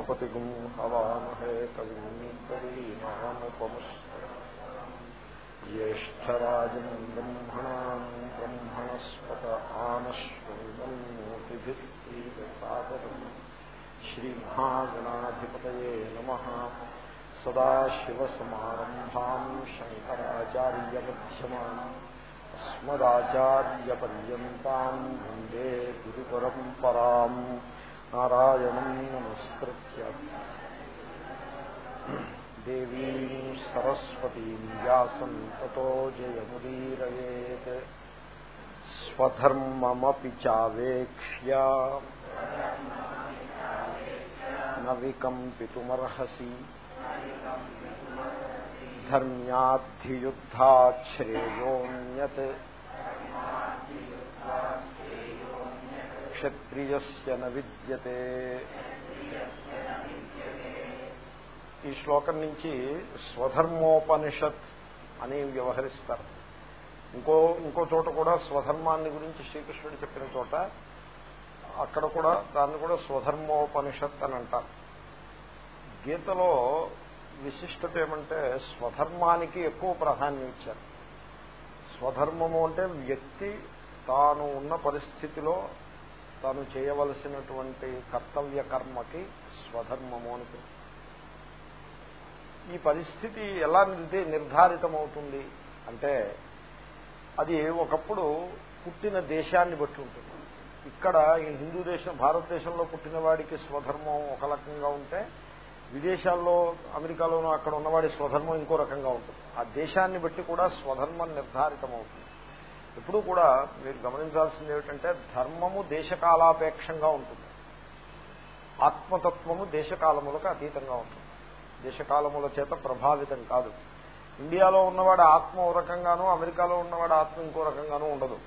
गणपतिगुं हवामहे कविम् कवीनामुपमुष्ट ज्येष्ठराजम् ब्रह्मणाम् ब्रह्मणस्पत आनश्वन्मोतिभिः श्रीदसादरम् श्रीमहागणाधिपतये नमः। నారాయణం నమస్కృత్య దేవీం సరస్వతీం వ్యాసం తతో జయముదీరయేత్ స్వధర్మమపి చావేక్ష్య నవికంపితుమర్హసి ధర్మ్యాద్ధియుద్ధాశ్రేయోన్యత్ క్షత్రియస్య న విద్యతే. ఈ శ్లోకం నుంచి స్వధర్మోపనిషత్ అని వ్యవహరిస్తారు. ఇంకో ఇంకో చోట కూడా స్వధర్మాన్ని గురించి శ్రీకృష్ణుడు చెప్పిన చోట అక్కడ కూడా దాన్ని కూడా స్వధర్మోపనిషత్ అని అంటారు. గీతలో విశిష్టత ఏమంటే స్వధర్మానికి ఎక్కువ ప్రాధాన్యం ఇచ్చారు. స్వధర్మము అంటే వ్యక్తి తాను ఉన్న పరిస్థితిలో తాను చేయవలసినటువంటి కర్తవ్య కర్మకి స్వధర్మము అని ఈ పరిస్థితి ఎలా నిర్ధారితమవుతుంది అంటే అది ఒకప్పుడు పుట్టిన దేశాన్ని బట్టి ఉంటుంది. ఇక్కడ ఈ హిందూ దేశం భారతదేశంలో పుట్టిన వాడికి స్వధర్మం ఒక రకంగా ఉంటే విదేశాల్లో అమెరికాలోనూ అక్కడ ఉన్నవాడి స్వధర్మం ఇంకో రకంగా ఉంటుంది. ఆ దేశాన్ని బట్టి కూడా స్వధర్మం నిర్ధారితమవుతుంది. ఎప్పుడూ కూడా మీరు గమనించాల్సింది ఏమిటంటే ధర్మము దేశకాలాపేక్షంగా ఉంటుంది. ఆత్మతత్వము దేశకాలములకు అతీతంగా ఉంటుంది. దేశకాలముల చేత ప్రభావితం కాదు. ఇండియాలో ఉన్నవాడు ఆత్మ ఓ రకంగానూ అమెరికాలో ఉన్నవాడు ఆత్మ ఇంకో రకంగానూ ఉండదు.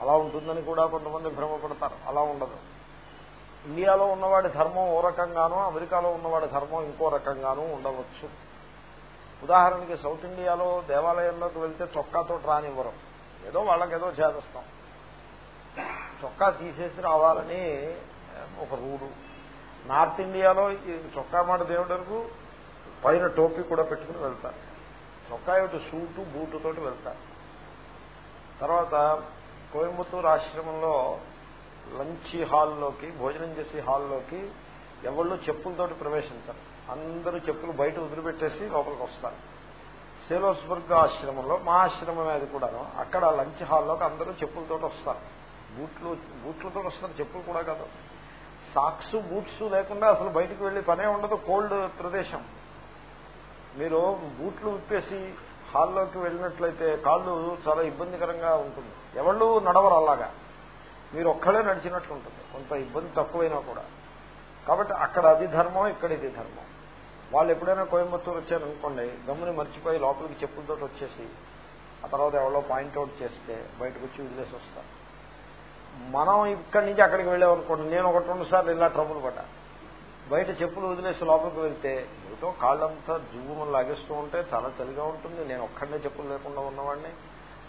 అలా ఉంటుందని కూడా కొంతమంది భ్రమపడతారు. అలా ఉండదు. ఇండియాలో ఉన్నవాడి ధర్మం ఓ రకంగానూ అమెరికాలో ఉన్నవాడి ధర్మం ఇంకో రకంగానూ ఉండవచ్చు. ఉదాహరణకి సౌత్ ఇండియాలో దేవాలయంలోకి వెళ్తే చొక్కాతో రానివ్వరు. ఏదో వాళ్ళకి ఏదో చేదస్తాం. చొక్కా తీసేసి రావాలని ఒక రూడు. నార్త్ ఇండియాలో ఈ చొక్కా మాట దేవుడి వరకు పైన టోపీ కూడా పెట్టుకుని వెళ్తారు చొక్కా యొక్క సూటు బూటుతోటి వెళ్తారు తర్వాత కోయంబత్తూరు ఆశ్రమంలో లంచ్ హాల్లోకి భోజనం చేసే హాల్లోకి ఎవళ్ళు చెప్పులతోటి ప్రవేశించారు. అందరూ చెప్పులు బయట వదిలిపెట్టేసి లోపలికి వస్తారు. సేలోస్బర్గ్ ఆశ్రమంలో మా ఆశ్రమం అది కూడాను. అక్కడ లంచ్ హాల్లోకి అందరూ చెప్పులతో వస్తారు. బూట్లు బూట్లతో వస్తారు చెప్పులు కూడా కాదు. సాక్స్ బూట్స్ లేకుండా అసలు బయటకు వెళ్ళి పనే ఉండదు. కోల్డ్ ప్రదేశం. మీరు బూట్లు విప్పేసి హాల్లోకి వెళ్ళినట్లయితే కాళ్ళు చాలా ఇబ్బందికరంగా ఉంటుంది. ఎవళ్ళు నడవరు అలాగా. మీరు ఒక్కడే నడిచినట్లుంటుంది. కొంత ఇబ్బంది తక్కువైనా కూడా. కాబట్టి అక్కడ అది ధర్మం ఇక్కడ ఇది ధర్మం. వాళ్ళు ఎప్పుడైనా కోయంబత్తూరు వచ్చారనుకోండి గమ్ముని మర్చిపోయి లోపలికి చెప్పులతో వచ్చేసి ఆ తర్వాత ఎవరో పాయింట్అవుట్ చేస్తే బయటకు వచ్చి వదిలేసి వస్తారు. మనం ఇక్కడి నుంచి అక్కడికి వెళ్ళామనుకోండి నేను ఒకటి రెండు సార్లు ఇలా ట్రబుల్ పడ్డా. బయట చెప్పులు వదిలేసి లోపలికి వెళ్తే ఏదో కాళ్ళంతా జువ్వుమని లాగేస్తూ ఉంటే చాలా చలిగా ఉంటుంది నేను ఒక్కడనే చెప్పులు లేకుండా ఉన్నవాడిని.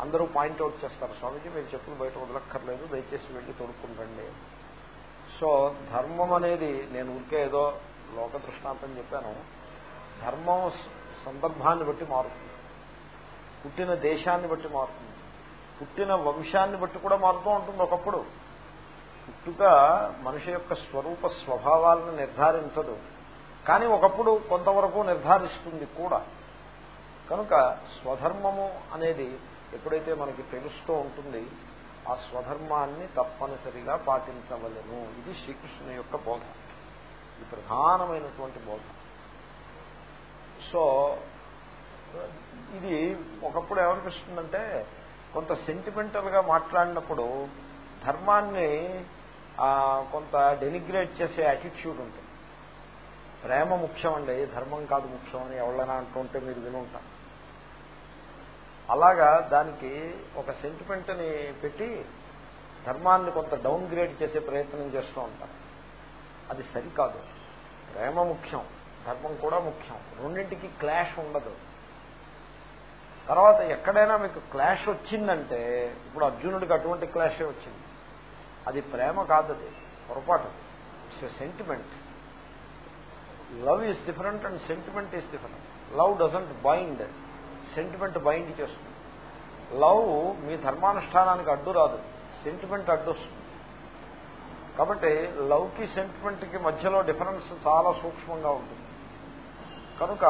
అందరూ పాయింట్అవుట్ చేస్తారు స్వామిజీ మీరు చెప్పులు బయట వదలక్కర్లేదు దయచేసి వెళ్ళి తొడుక్కుంటండి. సో ధర్మం అనేది నేను ఊరికే ఏదో లోక దృష్టాంతం చెప్పాను ధర్మం సందర్భాన్ని బట్టి మారుతుంది. పుట్టిన దేశాన్ని బట్టి మారుతుంది. పుట్టిన వంశాన్ని బట్టి కూడా మారుతూ ఉంటుంది ఒకప్పుడు. పుట్టుక మనిషి యొక్క స్వరూప స్వభావాలను నిర్ధారించదు. కానీ ఒకప్పుడు కొంతవరకు నిర్ధారిస్తుంది కూడా. కనుక స్వధర్మము అనేది ఎప్పుడైతే మనకి తెలుస్తూ ఉంటుంది ఆ స్వధర్మాన్ని తప్పనిసరిగా పాటించవలను. ఇది శ్రీకృష్ణుని యొక్క బోధ. ఇది ప్రధానమైనటువంటి బోధ. సో ఇది ఒకప్పుడు ఏమనిపిస్తుందంటే కొంత సెంటిమెంటల్గా మాట్లాడినప్పుడు ధర్మాన్ని కొంత డెనిగ్రేట్ చేసే యాటిట్యూడ్ ఉంటుంది. ప్రేమ ముఖ్యం అండి ధర్మం కాదు ముఖ్యం అని ఎవరైనా అంటుంటే మీరు వినుంటారు అలాగా దానికి ఒక సెంటిమెంట్ని పెట్టి ధర్మాన్ని కొంత డౌన్ గ్రేడ్ చేసే ప్రయత్నం చేస్తూ ఉంటారు అది సరికాదు. ప్రేమ ముఖ్యం ధర్మం కూడా ముఖ్యం. రెండింటికి క్లాష్ ఉండదు. తర్వాత ఎక్కడైనా మీకు క్లాష్ వచ్చిందంటే ఇప్పుడు అర్జునుడికి అటువంటి క్లాషే వచ్చింది. అది ప్రేమ కాదు అది పొరపాటు. It's a sentiment love is different and sentiment is different love doesn't bind sentiment bind చేస్తుంది. లవ్ మీ ధర్మానుష్ఠానానికి అడ్డు రాదు. సెంటిమెంట్ అడ్డు వస్తుంది. కాబట్టి లవ్కి సెంటిమెంట్కి మధ్యలో డిఫరెన్స్ చాలా సూక్ష్మంగా ఉంటుంది. కనుక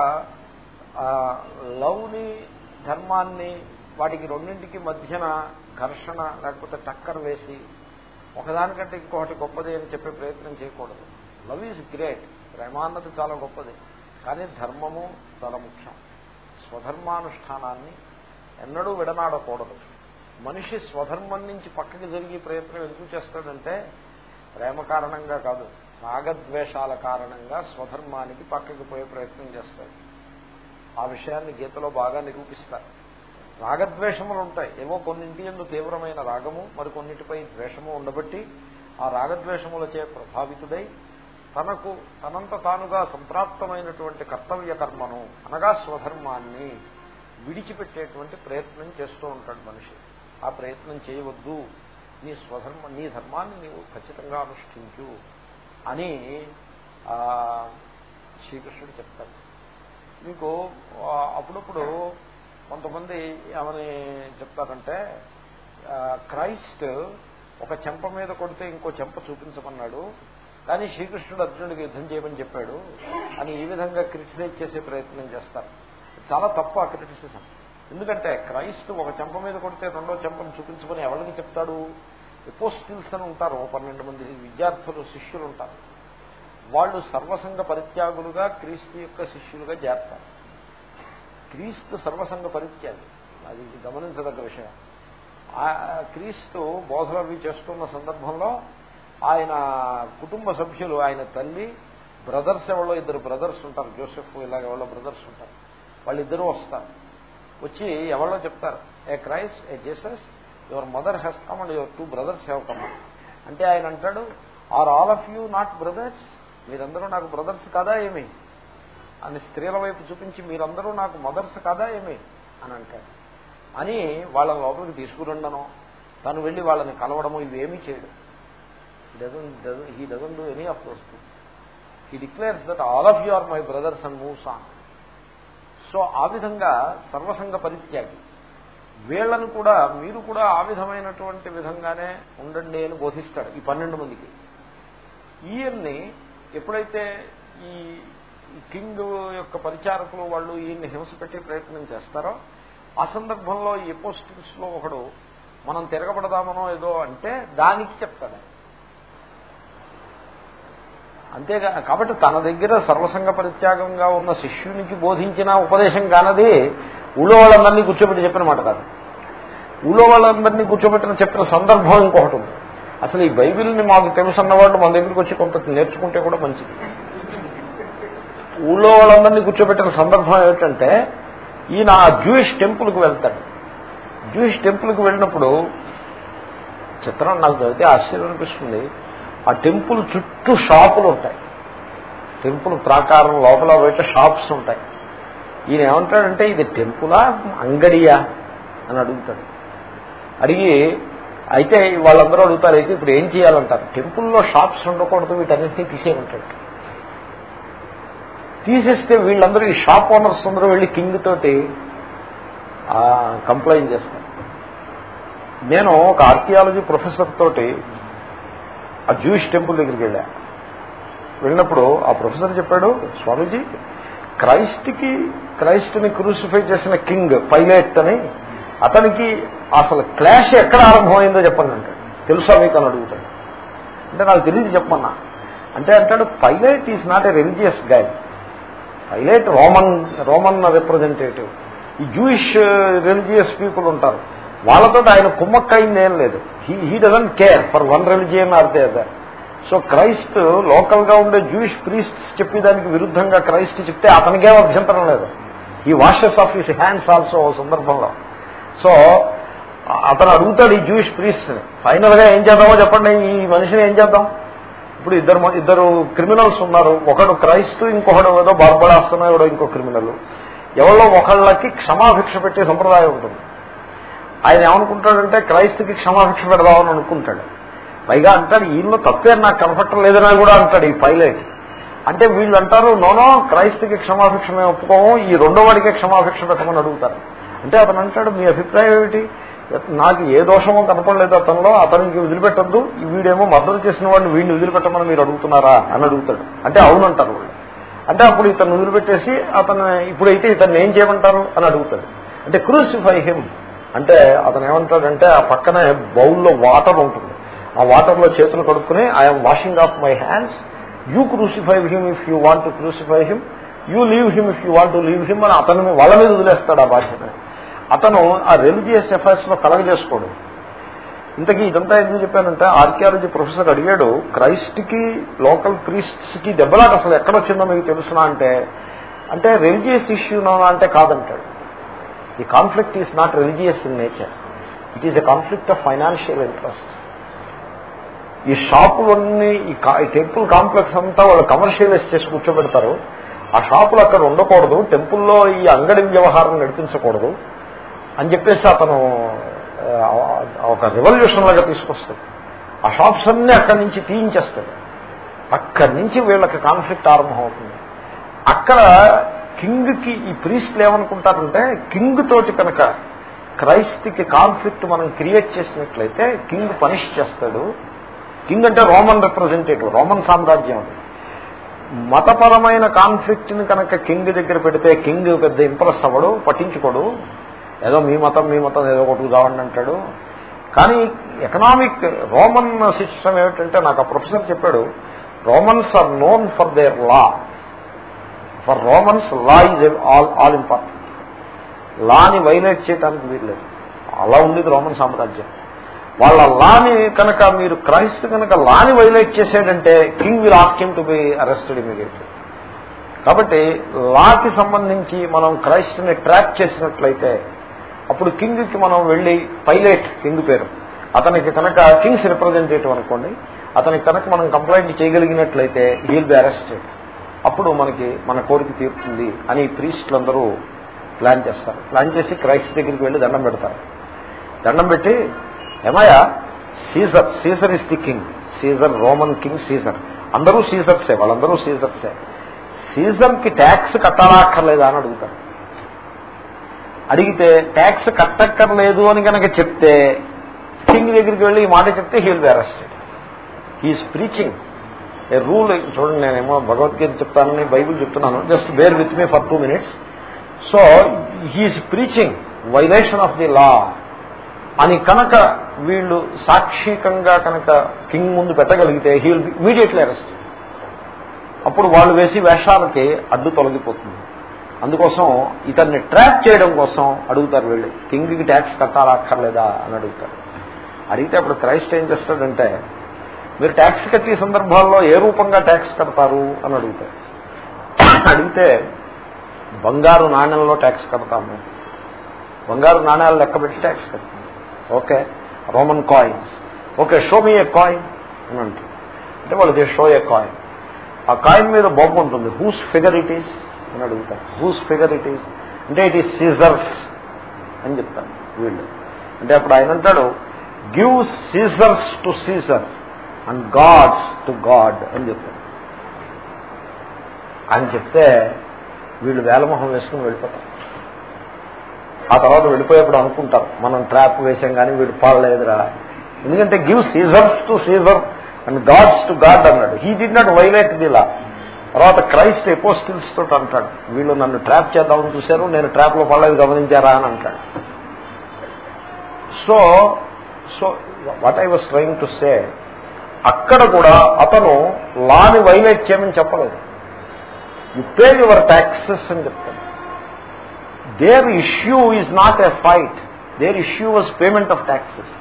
లవ్ని ధర్మాన్ని వాటికి రెండింటికి మధ్యన ఘర్షణ లేకపోతే టక్కర్ వేసి ఒకదానికంటే ఇంకొకటి గొప్పది అని చెప్పే ప్రయత్నం చేయకూడదు. Love is great. ప్రేమాన్నది చాలా గొప్పది. కానీ ధర్మము చాలా ముఖ్యం. స్వధర్మానుష్ఠానాన్ని ఎన్నడూ విడనాడకూడదు. మనిషి స్వధర్మం నుంచి పక్కకి జరిగే ప్రయత్నం ఎందుకు చేస్తాడంటే ప్రేమ కారణంగా కాదు రాగద్వేషాల కారణంగా స్వధర్మానికి పక్కకి పోయే ప్రయత్నం చేస్తాడు ఆ విషయాన్ని గీతలో బాగా నిరూపిస్తారు. రాగద్వేషములు ఉంటాయి. ఏవో కొన్నింటి ఎందు తీవ్రమైన రాగము మరికొన్నిటిపై ద్వేషము ఉండబట్టి ఆ రాగద్వేషములచే ప్రభావితుడై తనకు తనంత తానుగా సంప్రాప్తమైనటువంటి కర్తవ్య కర్మను అనగా స్వధర్మాన్ని విడిచిపెట్టేటువంటి ప్రయత్నం చేస్తూ ఉంటాడు మనిషి. ఆ ప్రయత్నం చేయవద్దు. నీ స్వధర్మ నీ ధర్మాన్ని నీవు ఖచ్చితంగా అనుష్ఠించు అని శ్రీకృష్ణుడు చెప్తాడు. మీకు అప్పుడప్పుడు కొంతమంది ఏమని చెప్తారంటే క్రైస్ట్ ఒక చెంప మీద కొడితే ఇంకో చెంప చూపించమన్నాడు కానీ శ్రీకృష్ణుడు అర్జునుడికి యుద్ధం చేయమని చెప్పాడు అని ఈ విధంగా క్రిటిసైజ్ చేసే ప్రయత్నం చేస్తారు. చాలా తప్పు ఆ క్రిటిసిజం. ఎందుకంటే క్రైస్తు ఒక చెంప మీద కొడితే రెండో చెంపను చూపించుకొని ఎవరికి చెప్తాడు? ఎపోస్టిల్స్ అని ఉంటారు ఓ పన్నెండు మంది విద్యార్థులు శిష్యులు ఉంటారు. వాళ్ళు సర్వసంగ పరిత్యాగులుగా క్రీస్తు యొక్క శిష్యులుగా చేస్తారు క్రీస్తు సర్వసంగ పరిత్యాగి. అది గమనించదగ్గ విషయం. క్రీస్తు బోధలు అవి చేస్తున్న సందర్భంలో ఆయన కుటుంబ సభ్యులు ఆయన తల్లి బ్రదర్స్ ఎవరో ఇద్దరు బ్రదర్స్ ఉంటారు. జోసెఫ్ ఇలాగ ఎవరో బ్రదర్స్ ఉంటారు. వాళ్ళిద్దరూ వస్తారు. వచ్చి ఎవరో చెప్తారు ఏ Christ A Jesus your mother has come and your two brothers have come అంటే ఆయన అంటాడు are all of you not brothers? మీరందరూ నాకు బ్రదర్స్ కాదా ఏమి? అని స్త్రీల వైపు చూపించి మీరందరూ నాకు మదర్స్ కాదా ఏమి అని అంటాడు. అని వాళ్ళ లోపలికి తీసుకురండను. తను వెళ్ళి వాళ్ళని కలవడము ఇవేమీ చేయడు. He doesn't do any of those things he declares that all of you are my brothers and moves on so ఆ విధంగా సర్వసంగ పరిత్యాగి. వీళ్ళను కూడా మీరు కూడా ఆ విధమైనటువంటి విధంగానే ఉండండి అని బోధిస్తాడు ఈ పన్నెండు మందికి. ఈయన్ని ఎప్పుడైతే ఈ కింగ్ యొక్క పరిచారకులు వాళ్ళు ఈయన్ని హింస పెట్టే ప్రయత్నం చేస్తారో ఆ సందర్భంలో ఈ ఎపోస్టిల్స్లో ఒకడు మనం తిరగబడదామనో ఏదో అంటే దానికి చెప్తాడు. అంతేగా కాబట్టి తన దగ్గర సర్వసంగ పరిత్యాగంగా ఉన్న శిష్యునికి బోధించిన ఉపదేశం కానది ఊళ్ళో వాళ్ళందరినీ కూర్చోబెట్టి చెప్పిన మాట కాదు. ఊళ్ళో వాళ్ళందరినీ కూర్చోబెట్టిన చెప్పిన సందర్భం ఇంకొకటి ఉంది. అసలు ఈ బైబిల్ని మాకు తెలుసున్న వాళ్ళు మన దగ్గరికి వచ్చి కొంత నేర్చుకుంటే కూడా మంచిది. ఊళ్ళో వాళ్ళందరినీ కూర్చోబెట్టిన సందర్భం ఏమిటంటే ఈయన ఆ జూయిష్ టెంపుల్కి వెళ్తాడు. జూయిష్ టెంపుల్కి వెళ్ళినప్పుడు చిత్రం నాకు చదివితే ఆశ్చర్యం అనిపిస్తుంది. ఆ టెంపుల్ చుట్టూ షాపులు ఉంటాయి. టెంపుల్ ప్రాకారం లోపల బయట షాప్స్ ఉంటాయి. ఈయన ఏమంటాడంటే ఇది టెంపులా? అంగడియా? అని అడుగుతాడు. అడిగి అయితే వాళ్ళందరూ అడుగుతారు అయితే ఇప్పుడు ఏం చేయాలంటారు? టెంపుల్లో షాప్స్ ఉండకూడదు వీటన్నింటినీ తీసేయమంటాడు. తీసేస్తే వీళ్ళందరూ ఈ షాప్ ఓనర్స్ అందరూ వెళ్ళి కింగ్ తోటి కంప్లైంట్ చేస్తారు. నేను ఒక ఆర్కియాలజీ ప్రొఫెసర్ తోటి ఆ జూయిష్ టెంపుల్ దగ్గరికి వెళ్ళా. వెళ్ళినప్పుడు ఆ ప్రొఫెసర్ చెప్పాడు స్వామీజీ క్రైస్ట్కి క్రైస్ట్ని క్రూసిఫై చేసిన కింగ్ పైలట్ అని అతనికి అసలు క్లాష్ ఎక్కడ ఆరంభమైందో చెప్పండి అంటాడు తెలుసా మీకు అని అడుగుతాడు. అంటే నాకు తెలియదు చెప్పన్నా అంటే అంటాడు Pilate is not a religious guide Pilate Roman Roman representative ఈ జూయిష్ రిలీజియస్ పీపుల్ ఉంటారు. వాళ్ళతో ఆయన కుమ్మక్కయింది ఏం లేదు. He he doesn't care for one religion or they other so Christ లోకల్గా ఉండే జూయిష్ ప్రీస్ట్స్ చెప్పేదానికి విరుద్ధంగా క్రైస్ట్ చెప్తే అతనికే అభ్యంతరం లేదు. He washes off his hands also ఓ సందర్భంలో. సో అతను అడుగుతాడు ఈ జూయిష్ ప్రీస్ట్ ఫైనల్గా ఏం చేద్దామో చెప్పండి. ఈ మనిషిని ఏం చేద్దాం? ఇప్పుడు ఇద్దరు ఇద్దరు క్రిమినల్స్ ఉన్నారు. ఒకడు క్రైస్తు ఇంకొకడు ఏదో బార్బడాస్తున్నాడో ఇంకో క్రిమినల్ ఎవరో ఒకళ్ళకి క్షమాభిక్ష పెట్టే సంప్రదాయం ఉంటుంది. ఆయన ఏమనుకుంటాడంటే క్రైస్తుకి క్షమాభిక్ష పెడదామని అనుకుంటాడు. పైగా అంటాడు ఈయనలో తప్పే నాకు కనపట్టం లేదని కూడా అంటాడు ఈ పైలట్. అంటే వీళ్ళు అంటారు నోనో క్రైస్తుకి క్షమాభిక్షమే ఒప్పుకోము ఈ రెండో వాడికే క్షమాభిక్ష పెట్టమని అడుగుతారు. అంటే అతను అంటాడు మీ అభిప్రాయం ఏమిటి? నాకు ఏ దోషమో కనపడలేదు అతనిలో అతనికి వదిలిపెట్టద్దు వీడేమో మద్దతు చేసిన వాడిని వీడిని వదిలిపెట్టమని మీరు అడుగుతున్నారా? అని అడుగుతాడు. అంటే అవునంటారు వాళ్ళు. అంటే అప్పుడు ఇతను వదిలిపెట్టేసి అతను ఇప్పుడైతే ఇతన్ని ఏం చేయమంటారు? అని అడుగుతాడు. అంటే క్రూసిఫై హిమ్. అంటే అతను ఏమంటాడంటే ఆ పక్కనే బౌల్లో వాటర్ ఉంటుంది. ఆ వాటర్లో చేతులు కడుక్కుని I'm washing off my hands. You crucify him if you want to crucify him. You leave him if you want to leave him అని అతను వాళ్ళ మీద వదిలేస్తాడు ఆ బాధ్యత. అతను ఆ రిలీజియస్ ఎఫైర్స్లో కలగజేసుకోడు. ఇంతకీ ఇదంతా ఎందుకు చెప్పానంటే ఆర్కియాలజీ ప్రొఫెసర్ అడిగాడు క్రైస్ట్కి లోకల్ ప్రీస్ట్స్కి దెబ్బలాట అసలు ఎక్కడొచ్చిందో మీకు తెలుసునా? అంటే అంటే రిలీజియస్ ఇష్యూనా అంటే కాదంటాడు. The conflict is not religious in nature it is a conflict of financial interest ఈ షాపులన్నీ ఈ టెంపుల్ కాంప్లెక్స్ అంతా వాళ్ళు కమర్షియలైజ్ చేసి కూర్చోబెడతారు. ఆ షాపులు అక్కడ ఉండకూడదు. టెంపుల్లో ఈ అంగడి వ్యవహారం నడిపించకూడదు. అని చెప్పేసి అతను ఒక రెవల్యూషన్ లాగా తీసుకొస్తాడు. ఆ షాప్స్ అన్ని అక్కడి నుంచి తీయించేస్తాడు. అక్కడి నుంచి వీళ్ళకి కాన్ఫ్లిక్ట్ ఆరంభం అవుతుంది అక్కడ కింగ్కి ఈ ప్రీస్ట్లు ఏమనుకుంటారంటే కింగ్ తోటి కనుక క్రైస్త్కి కాన్ఫ్లిక్ట్ మనం క్రియేట్ చేసినట్లయితే కింగ్ పనిష్ చేస్తాడు. కింగ్ అంటే రోమన్ రిప్రజెంటేటివ్ రోమన్ సామ్రాజ్యం అది. మతపరమైన కాన్ఫ్లిక్ట్ని కనుక కింగ్ దగ్గర పెడితే కింగ్ పెద్ద ఇంప్రెస్ అవ్వడు పట్టించుకోడు. ఏదో మీ మతం మీ మతం ఏదో ఒకటి కావండి అంటాడు. కానీ ఎకనామిక్ రోమన్ సిస్టమ్ ఏమిటంటే నాకు ఆ ప్రొఫెసర్ చెప్పాడు Romans are known for their law. For Romans law is all all important. లాని violate చేయడానికి వీల్లేదు అలా ఉండేది రోమన్ సామ్రాజ్యం. వాళ్ళ లాని కనుక మీరు క్రైస్ట్ కనుక లాని violate చేసేటంటే king will ask him to be arrested immediately. కాబట్టి లాకి సంబంధించి మనం క్రైస్ట్ని ట్రాక్ చేసినట్లయితే అప్పుడు కింగ్కి మనం వెళ్ళి పైలట్ కింగ్ పేరు. అతనికి కనుక కింగ్స్ రిప్రజెంటేటివ్ అనుకోండి అతనికి కనుక మనం కంప్లైంట్ చేయగలిగినట్లయితే హీల్ బి అరెస్టెడ్ అప్పుడు మనకి మన కోరిక తీరుతుంది అని ప్రీస్టులందరూ ప్లాన్ చేస్తారు. ప్లాన్ చేసి క్రైస్ట్ దగ్గరికి వెళ్ళి దండం పెడతారు. దండం పెట్టి ఏమయ్యా? Caesar Caesar is the king. Caesar Roman king Caesar. అందరూ సీజర్సే వాళ్ళందరూ సీజర్సే. సీజర్కి ట్యాక్స్ కట్టాలక్కర్లేదా అని అడుగుతారు. అడిగితే ట్యాక్స్ కట్టక్కర్లేదు అని కనుక చెప్తే కింగ్ దగ్గరికి వెళ్ళి ఈ మాట చెప్తే he'll be arrested. He's preaching. A rule చూడండి నేనేమో భగవద్గీత చెప్తానని బైబుల్ చెప్తున్నాను just bear with me for two minutes so he's preaching violation of the law అని కనుక వీళ్ళు సాక్షికంగా కనుక కింగ్ ముందు పెట్టగలిగితే హీ విల్ ఇమీడియట్లీ అరెస్ట్ అప్పుడు వాళ్ళు వేసి వేషాలకి అడ్డు తొలగిపోతుంది. అందుకోసం ఇతన్ని ట్రాప్ చేయడం కోసం అడుగుతారు వీళ్ళు కింగ్కి ట్యాక్స్ కట్టాలా అక్కర్లేదా? అని అడుగుతారు. అడిగితే అప్పుడు క్రైస్ట్ ఏం చేస్తాడంటే మీరు ట్యాక్స్ కట్టే సందర్భాల్లో ఏ రూపంగా ట్యాక్స్ కడతారు అని అడుగుతారు. అడిగితే బంగారు నాణ్యంలో ట్యాక్స్ కడతాము. బంగారు నాణ్యాలు లెక్క పెట్టి ట్యాక్స్ కడతాము. Okay Roman coins okay show me a coin అని అంటారు. అంటే వాళ్ళకి షో ఏ కాయిన్ ఆ కాయిన్ మీద బొమ్మ ఉంటుంది. హూస్ ఫిగర్ ఇట్ ఈస్ అని అడుగుతారు. హూస్ ఫిగర్ ఇట్ ఈస్ అంటే ఇట్ ఈస్ సీజర్స్ అని చెప్తాను వీళ్ళు. అంటే అప్పుడు ఆయన అంటాడు give Caesar's to Caesar and God's to God అని చెప్పారు. అని చెప్తే వీళ్ళు వేలమొహం వేసుకుని వెళ్ళిపోతారు. ఆ తర్వాత వెళ్ళిపోయేప్పుడు అనుకుంటారు మనం ట్రాప్ వేసాం కానీ వీడు పాడలేదురా ఎందుకంటే give Caesar's to Caesar and God's to God అన్నాడు. He did not violate the law. తర్వాత క్రైస్ట్ ఎపోస్టిల్స్ తోటి అంటాడు వీళ్ళు నన్ను ట్రాప్ చేద్దామని చూశారు నేను ట్రాప్లో పడలేదు గమనించారా అని అంటాడు. So so what I was trying to say అక్కడ కూడా అతను లాని వైలేట్ చేయమని చెప్పలేదు. యు పే యువర్ ట్యాక్సెస్ అని చెప్తాడు. Their issue is not a fight their issue was payment of taxes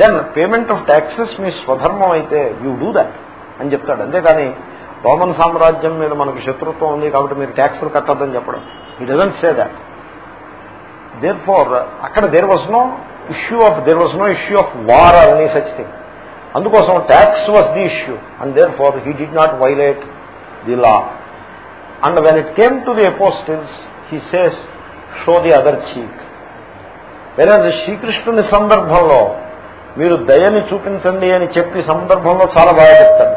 then payment of taxes మీ స్వధర్మం అయితే యూ డూ దాట్ అని చెప్తాడు. అంతేకాని రోమన్ సామ్రాజ్యం మీద మనకు శత్రుత్వం ఉంది కాబట్టి మీరు ట్యాక్సులు కట్టద్దని చెప్పడం. He doesn't say that therefore అక్కడ there was no issue of there was no issue of war అనే సచ్ థింగ్ అందుకోసం tax was the issue and therefore he did not violate the law and when it came to the apostles he says show the other cheek వేరే శ్రీకృష్ణుని సందర్భంలో మీరు దయని చూపించండి అని చెప్పి సందర్భంలో చాలా బాగా చెప్తాడు.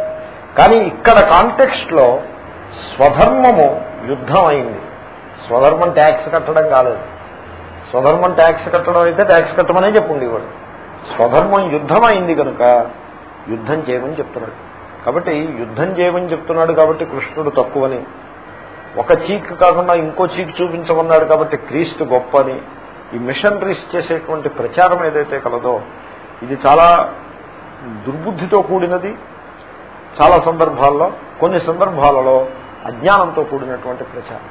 కానీ ఇక్కడ కాంటెక్స్ట్లో స్వధర్మము యుద్ధం అయింది స్వధర్మం ట్యాక్స్ కట్టడం కాలేదు. స్వధర్మం ట్యాక్స్ కట్టడం అయితే ట్యాక్స్ కట్టమనే చెప్పుండేవాడు. స్వధర్మం యుద్ధం అయింది కనుక యుద్ధం చేయమని చెప్తున్నాడు. కాబట్టి యుద్ధం చేయమని చెప్తున్నాడు కాబట్టి కృష్ణుడు తక్కువని ఒక చీక్ కాకుండా ఇంకో చీక్ చూపించమన్నాడు కాబట్టి క్రీస్తు గొప్పని. ఈ మిషనరీస్ చేసేటువంటి ప్రచారం ఏదైతే కలదో ఇది చాలా దుర్బుద్ధితో కూడినది. చాలా సందర్భాల్లో కొన్ని సందర్భాలలో అజ్ఞానంతో కూడినటువంటి ప్రచారం.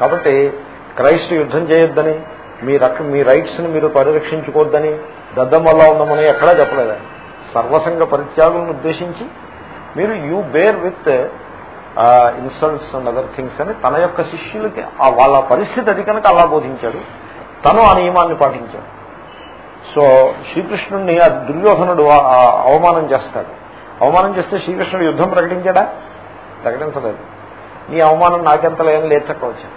కాబట్టి క్రైస్తు యుద్ధం చేయొద్దని మీ రక్ మీ రైట్స్ని మీరు పరిరక్షించుకోవద్దని దద్దమ్మల్లా ఉందామని ఎక్కడా చెప్పలేదు? సర్వసంగ పరిత్యాగులను ఉద్దేశించి మీరు you bear with insults and other things అని తన యొక్క శిష్యులకి వాళ్ళ పరిస్థితి అది కనుక అలా బోధించాడు తను ఆ నియమాన్ని పాటించాడు. సో శ్రీకృష్ణుడిని ఆ దుర్యోధనుడు అవమానం చేస్తాడు. అవమానం చేస్తే శ్రీకృష్ణుడు యుద్ధం ప్రకటించాడా? ప్రకటించలేదు. నీ అవమానం నాకెంత లేని లేచక్కవచ్చు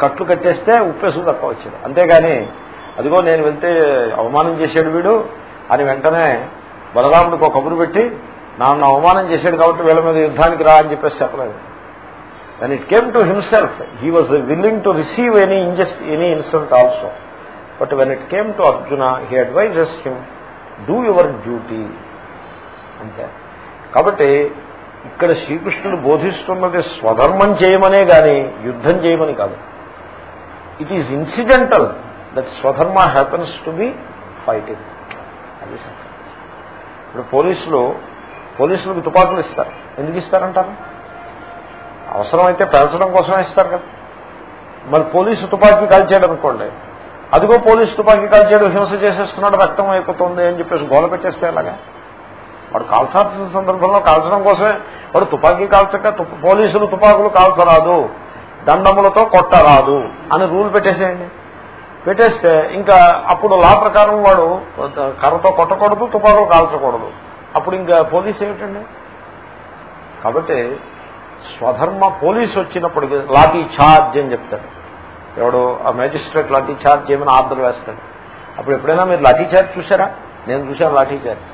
కట్లు కట్టేస్తే ఉప్పేసు తక్కువ వచ్చాడు అంతేగాని అదిగో నేను వెళ్తే అవమానం చేశాడు వీడు అని వెంటనే బలరాముడికి ఒక కబురు పెట్టి నన్ను అవమానం చేశాడు కాబట్టి వీళ్ళ మీద యుద్ధానికి రా అని చెప్పేసి చెప్పలేదు. And it came to himself he was willing to receive any unjust any insult also but when it came to Arjuna he advises him do your duty అంతే. కాబట్టి ఇక్కడ శ్రీకృష్ణుడు బోధిస్తున్నది స్వధర్మం చేయమనే గాని యుద్ధం చేయమని కాదు. It is incidental that swadharma happens to be fighting అది ఇప్పుడు పోలీసులు పోలీసులకు తుపాకులు ఇస్తారు. ఎందుకు ఇస్తారంటారు? అవసరమైతే పెంచడం కోసమే ఇస్తారు కదా. మరి పోలీసు తుపాకీ కాల్చేయడం అనుకోండి. అదిగో పోలీసు తుపాకీ కాల్చేయడం హింస చేసేస్తున్నాడు రక్తం అయిపోతుంది అని చెప్పేసి గోల పెట్టేస్తే అలాగా వాడు కాల్చాల్సిన సందర్భంలో కాల్చడం కోసమే. వాడు తుపాకీ కాల్చక పోలీసులు తుపాకులు కాల్చరాదు. దండములతో కొట్టరాదు అని రూల్ పెట్టేసేయండి. పెట్టేస్తే ఇంకా అప్పుడు లా ప్రకారం వాడు కర్రతో కొట్టకూడదు తుపాకులు కాల్చకూడదు. అప్పుడు ఇంకా పోలీస్ ఏమిటండి? కాబట్టి స్వధర్మ పోలీస్ వచ్చినప్పుడు లాఠీ ఛార్జ్ అని చెప్తాడు ఎవడు ఆ మేజిస్ట్రేట్ లాఠీ ఛార్జ్ చేయమని ఆర్డర్ వేస్తాడు. అప్పుడు ఎప్పుడైనా మీరు లాఠీ ఛార్జ్ చూసారా నేను చూశాను లాఠీ ఛార్జ్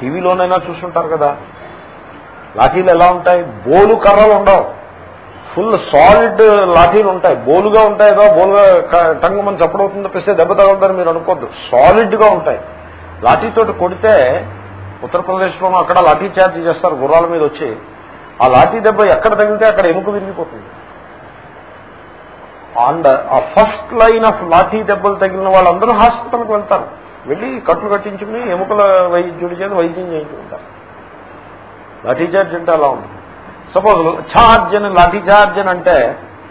టీవీలోనైనా చూస్తుంటారు కదా. లాఠీలు ఎలా ఉంటాయి? బోలు కర్రలు ఉండవు. ఫుల్ సాలిడ్ లాఠీలు ఉంటాయి. బోలుగా ఉంటాయి కదా బోలుగా టంగు మన చప్పుడవుతుంది తప్పిస్తే దెబ్బ తగలదని మీరు అనుకోద్దు. సాలిడ్గా ఉంటాయి లాఠీతోటి కొడితే ఉత్తరప్రదేశ్లోనూ అక్కడ లాఠీ చార్జ్ చేస్తారు గుర్రాల మీద వచ్చి. ఆ లాఠీ దెబ్బ ఎక్కడ తగిలితే అక్కడ ఎముక విరిగిపోతుంది. అండ్ ఆ ఫస్ట్ లైన్ ఆఫ్ లాఠీ దెబ్బలు తగిలిన వాళ్ళందరూ హాస్పిటల్కి వెళ్తారు. వెళ్ళి కట్లు కట్టించుకుని ఎముకల వైద్యుడి చేత వైద్యం చేయించుకుంటారు. లాఠీ చార్జ్ అంటే అలా ఉంది సపోజ్ ఛార్జ్ అని లాఠీ ఛార్జ్ అని అంటే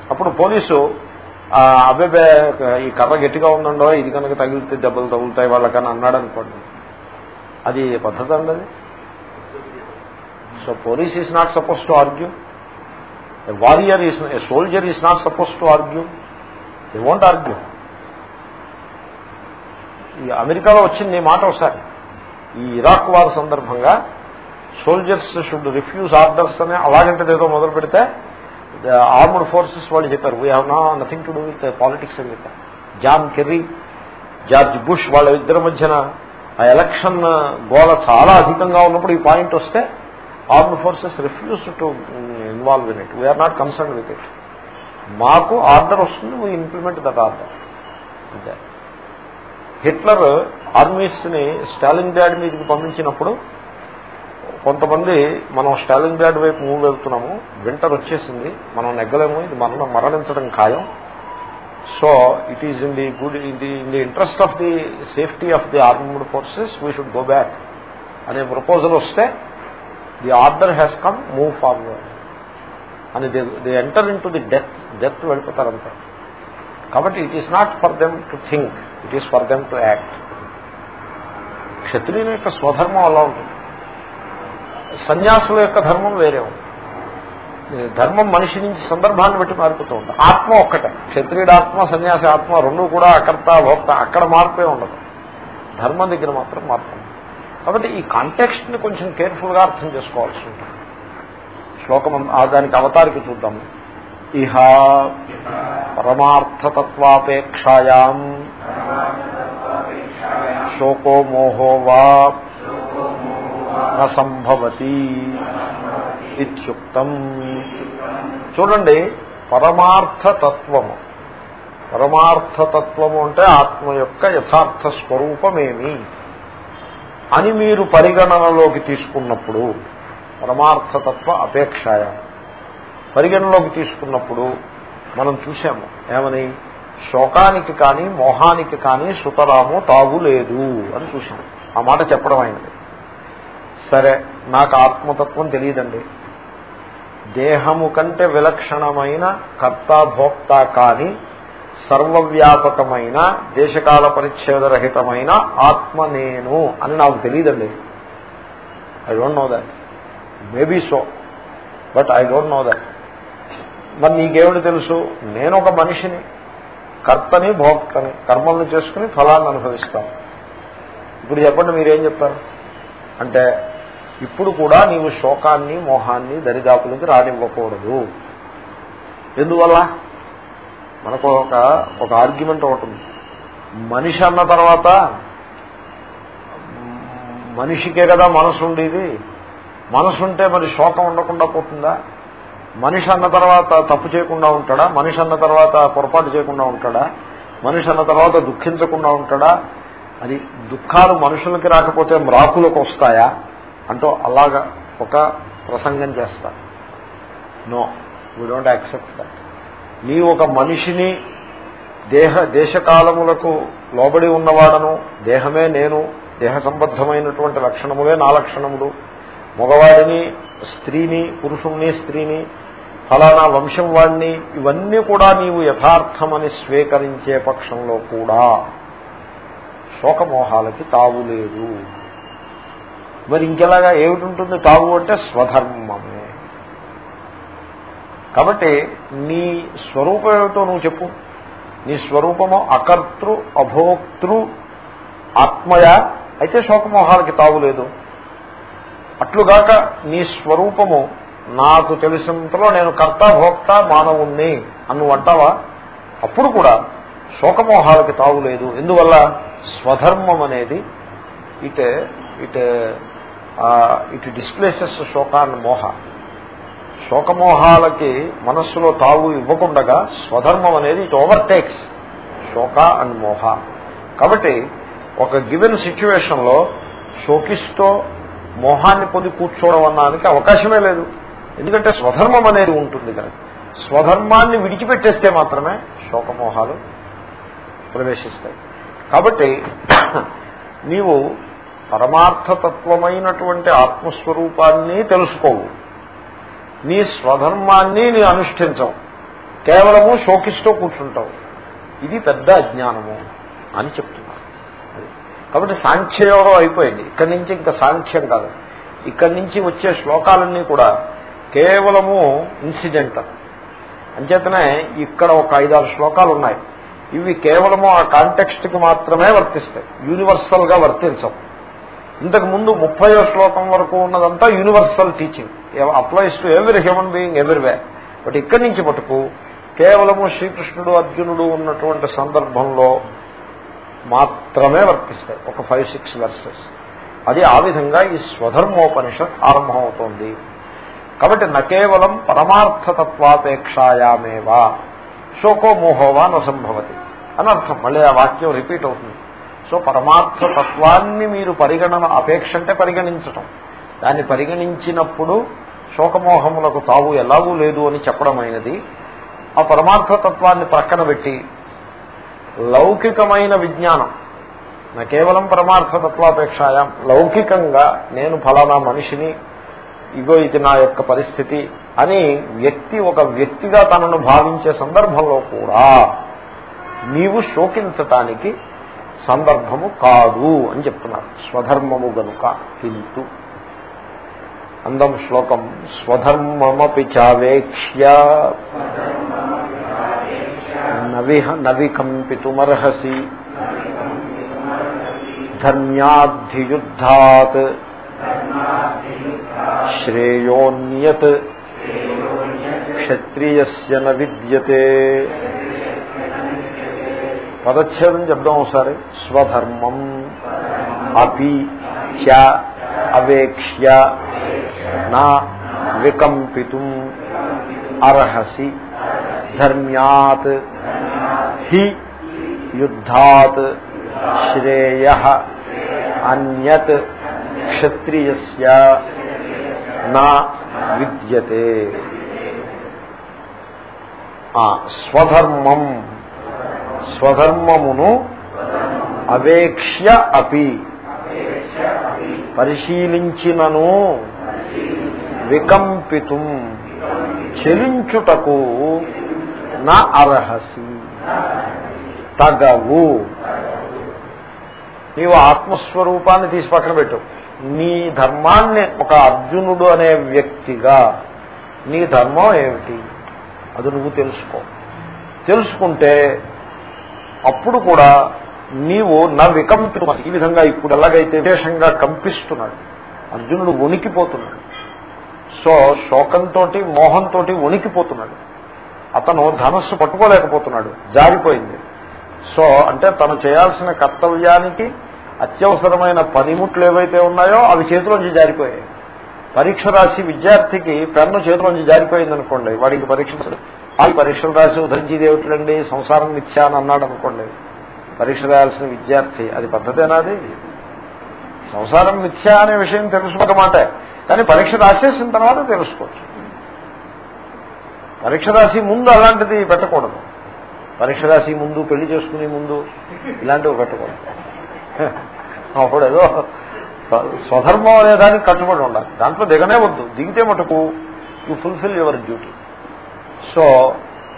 అప్పుడు పోలీసు అబ్బాయి ఈ కర్ర గట్టిగా ఉందండో ఇది కనుక తగిలితే దెబ్బలు తగులుతాయి వాళ్ళకని అన్నాడు అనుకోండి అది పద్ధతి అండి so police is not suppose to argue a warrior is a soldier is not suppose to argue they won't argue ఈ అమెరికాలో వచ్చింది మాట ఒకసారి. ఈ ఇరాక్ వార్ సందర్భంగా సోల్జర్స్ షుడ్ రిఫ్యూజ్ ఆర్డర్స్ అని అలాగంటే ఏదో మొదలు పెడితే ఆర్మ్డ్ ఫోర్సెస్ వాళ్ళు చెప్పారు we have no nothing to do with politics అని చెప్పారు. జాన్ కెర్రీ జార్జ్ బుష్ వాళ్ళ ఇద్దరి మధ్యన ఆ ఎలక్షన్ గోల చాలా అధికంగా ఉన్నప్పుడు ఈ పాయింట్ వస్తే armed forces refuse to involve in it we're not concern with it మాకు ఆర్డర్ వస్తుంది వీ ఇంప్లిమెంట్ దట్ ఆర్డర్ అంతే. హిట్లర్ ఆర్మీస్ని స్టాలిన్ బ్యాడ్ మీదకి పంపించినప్పుడు కొంతమంది మనం స్టాలిన్ బ్యాడ్ వైపు మూవ్ వెళ్తున్నాము వింటర్ వచ్చేసింది మనం నెగ్గలేము ఇది మరణం మరణించడం ఖాయం. So it is in the good in the in the interest of the safety of the armed forces we should go back అనే ప్రపోజల్ వస్తే the order has come move forward అని they enter into the death death వెళ్ళిపోతారంతా కాబట్టి it is not for them to think it is for them to act క్షత్రియుని యొక్క స్వధర్మం అలా ఉంటుంది. సన్యాసుల యొక్క ధర్మం వేరే ఉంది. ధర్మం మనిషి నుంచి సందర్భాన్ని బట్టి మారిపోతూ ఉంటుంది ఆత్మ ఒక్కటే. క్షత్రియుడాత్మ సన్యాసి ఆత్మ రెండు కూడా అకర్త భోక్త అక్కడ మార్పే ఉండదు. ధర్మం దగ్గర మాత్రం మార్పు కాబట్టి ఈ కాంటెక్స్ట్ని కొంచెం కేర్ఫుల్గా అర్థం చేసుకోవాల్సి ఉంటుంది. శ్లోకం దానికి అవతారికి చూద్దాము ఇహ పరమార్థతత్వాపేక్షాయా. శోకో మోహో వా నసంభవతి ఇత్యుక్తం. చూడండి పరమార్థతత్వము. పరమార్థతత్వము అంటే ఆత్మ యొక్క యథార్థ స్వరూపమేమి అని మీరు పరిగణనలోకి తీసుకున్నప్పుడు పరమార్థతత్వ అపేక్షాయ. పరిగణనలోకి తీసుకున్నప్పుడు మనం చూశాము ఏమని? శోకానికి కానీ మోహానికి కానీ సుతరాము తాగులేదు అని చూశాము. ఆ మాట చెప్పడం అయినది. సరే నాకు ఆత్మతత్వం తెలియదండి. దేహము కంటే విలక్షణమైన కర్తభోక్త కాని సర్వవ్యాపకమైన దేశకాల పరిచ్ఛేదరహితమైన ఆత్మ నేను అని నాకు తెలియదండి. I don't know that maybe so but I don't know that మరి నీకేమిటి తెలుసు? నేను ఒక మనిషిని కర్తని భోక్తని కర్మలను చేసుకుని ఫలాన్ని అనుభవిస్తాను. ఇప్పుడు చెప్పండి మీరేం చెప్తారు? అంటే ఇప్పుడు కూడా నీవు శోకాన్ని మోహాన్ని దరిదాపులకి రానివ్వకూడదు. ఎందువల్ల? మనకు ఒక ఒక ఆర్గ్యుమెంట్ ఒకటి మనిషి అన్న తర్వాత మనిషికే కదా మనసు ఉండేది. మనసు ఉంటే మరి శోకం ఉండకుండా పోతుందా? మనిషి అన్న తర్వాత తప్పు చేయకుండా ఉంటాడా? మనిషి అన్న తర్వాత పొరపాటు చేయకుండా ఉంటాడా? మనిషి అన్న తర్వాత దుఃఖించకుండా ఉంటాడా? అది దుఃఖాలు మనుషులకి రాకపోతే మ్రాకులకు వస్తాయా? అంటూ అలాగా ఒక ప్రసంగం చేస్తారు no we don't accept that నీ ఒక మనిషిని దేహ దేశకాలములకు లోబడి ఉన్నవాడను దేహమే నేను దేహ సంబద్ధమైనటువంటి లక్షణములే నా లక్షణములు. మగవాడిని స్త్రీని పురుషుణ్ణి స్త్రీని ఫలానా వంశం వాడిని ఇవన్నీ కూడా నీవు యథార్థమని స్వీకరించే పక్షంలో కూడా శోకమోహాలకి తావులేదు మరి ఇంకెలాగా ఏమిటి తావు అంటే స్వధర్మమే. కాబట్టి నీ స్వరూపం ఏమిటో నువ్వు చెప్పు. నీ స్వరూపము అకర్తృ అభోక్తృ ఆత్మయ? అయితే శోకమోహాలకి తావులేదు అట్లుగాక నీ స్వరూపము నాకు తెలిసినంతలో నేను కర్త భోక్త మానవుణ్ణి అన్ను అంటావా? అప్పుడు కూడా శోకమోహాలకి తావులేదు ఎందువల్ల? స్వధర్మం అనేది ఇట్ ఇట్ ఇట్ డిస్ప్లేసెస్ శోకాన్ మోహ. శోకమోహాలకి మనస్సులో తావు ఇవ్వకుండగా స్వధర్మం అనేది ఇట్ ఓవర్టేక్స్ శోక అండ్ మోహ. కాబట్టి ఒక గివెన్ సిచ్యువేషన్లో శోకిస్తూ మోహాన్ని పొంది కూర్చోవడం అన్నానికి అవకాశమే లేదు. ఎందుకంటే స్వధర్మం అనేది ఉంటుంది కదా. స్వధర్మాన్ని విడిచిపెట్టేస్తే మాత్రమే శోకమోహాలు ప్రవేశిస్తాయి. కాబట్టి నీవు పరమార్థతత్వమైనటువంటి ఆత్మస్వరూపాన్ని తెలుసుకోవు. నీ స్వధర్మాన్ని నీ అనుష్ఠించవు. కేవలము శోకిస్తూ కూర్చుంటావు. ఇది పెద్ద అజ్ఞానము అని చెప్తున్నారు. కాబట్టి సాంఖ్యయోగం అయిపోయింది. ఇక్కడి నుంచి ఇంకా సాంఖ్యం కాదు. ఇక్కడి నుంచి వచ్చే శ్లోకాలన్నీ కూడా కేవలము ఇన్సిడెంటల్ అంచేతనే ఇక్కడ ఒక ఐదారు శ్లోకాలు ఉన్నాయి. ఇవి కేవలము ఆ కాంటెక్స్ట్కి మాత్రమే వర్తిస్తాయి. యూనివర్సల్గా వర్తించవు. ఇంతకు ముందు ముప్పయో శ్లోకం వరకు ఉన్నదంతా universal teaching applies to every human being every way but ఇక్కడి నుంచి మటుకు కేవలము శ్రీకృష్ణుడు అర్జునుడు ఉన్నటువంటి సందర్భంలో మాత్రమే వర్తిస్తాయి. ఒక ఫైవ్ సిక్స్ వర్సెస్ అది ఆ విధంగా ఈ స్వధర్మోపనిషత్ ఆరంభమవుతోంది. కాబట్టి నకేవలం పరమార్థతత్వాపేక్షాయామేవా. శోకో మోహోవా నసంభవతి అనర్థం. మళ్ళీ ఆ వాక్యం రిపీట్ అవుతుంది. సో పరమార్థ తత్వాన్ని మీరు పరిగణన అపేక్ష అంటే పరిగణించటం. దాన్ని పరిగణించినప్పుడు శోకమోహములకు తావు ఎలాగూ లేదు అని చెప్పడం అయినది ఆ పరమార్థ తత్వాన్ని ప్రక్కన పెట్టి లౌకికమైన విజ్ఞానం నా కేవలం పరమార్థతత్వాపేక్షాయం లౌకికంగా నేను ఫలానా మనిషిని ఇగో ఇది నా యొక్క పరిస్థితి అని వ్యక్తి ఒక వ్యక్తిగా తనను భావించే సందర్భంలో కూడా నీవు శోకించటానికి సందర్భము కాదు అని చెప్తున్నారు. స్వధర్మము గనుక కింటు అందం శ్లోకం స్వధర్మమపి చావేక్ష్య. నవికంపితుమర్హసి. ధర్మ్యాద్ధియుద్ధాత్ శ్రేయోన్యత్. క్షత్రియస్య న విద్యతే. పదచ్ఛేదం చెప్దాం ఒకసారి. స్వధర్మం. అపి చ అవేక్ష్య నా వికంపితుం అర్హసి ధర్మ్యాత్ హి యుద్ధాత్ శ్రేయ అన్యత్ క్షత్రియస్య నా విద్యతే. స్వధర్మం. స్వధర్మమును అవేక్ష్య అపి. పరిశీలించినను వికంపితుం. చెలించుటకు నా అర్హసి. తగవు. నీవు ఆత్మస్వరూపాన్ని తీసి పక్కన పెట్టు. నీ ధర్మాన్ని ఒక అర్జునుడు అనే వ్యక్తిగా నీ ధర్మం ఏమిటి? అది నువ్వు తెలుసుకో. తెలుసుకుంటే అప్పుడు కూడా నీవు నా వికంపి ఈ విధంగా ఇప్పుడు ఎలాగైతే విశేషంగా కంపిస్తున్నాడు అర్జునుడు వణికిపోతున్నాడు. సో శోకంతో మోహంతో వణికిపోతున్నాడు. అతను ధనస్సు పట్టుకోలేకపోతున్నాడు జారిపోయింది. సో అంటే తను చేయాల్సిన కర్తవ్యానికి అత్యవసరమైన పనిముట్లు ఏవైతే ఉన్నాయో అవి చేతిలోంచి జారిపోయాయి. పరీక్ష రాసి విద్యార్థికి పెన్ను చేతిలోంచి జారిపోయింది అనుకోండి వాడికి పరీక్ష ఆ పరీక్షలు రాసి ఉధరించేది సంసారం మిథ్యా అని అన్నాడు అనుకోండి పరీక్ష రాయాల్సిన విద్యార్థి అది పద్ధతేనాది సంసారం మిథ్యా అనే విషయం తెలుసుకోమాట కానీ పరీక్ష రాసేసిన తర్వాత తెలుసుకోవచ్చు. పరీక్ష రాసి ముందు అలాంటిది పెట్టకూడదు. పరీక్ష రాసి ముందు పెళ్ళి చేసుకునే ముందు ఇలాంటివి పెట్టకూడదు. అప్పుడు ఏదో స్వధర్మం అనే దానికి కట్టుబడి ఉండాలి. దాంట్లో దిగనే వద్దు. దిగితే మటుకు you fulfil your duty so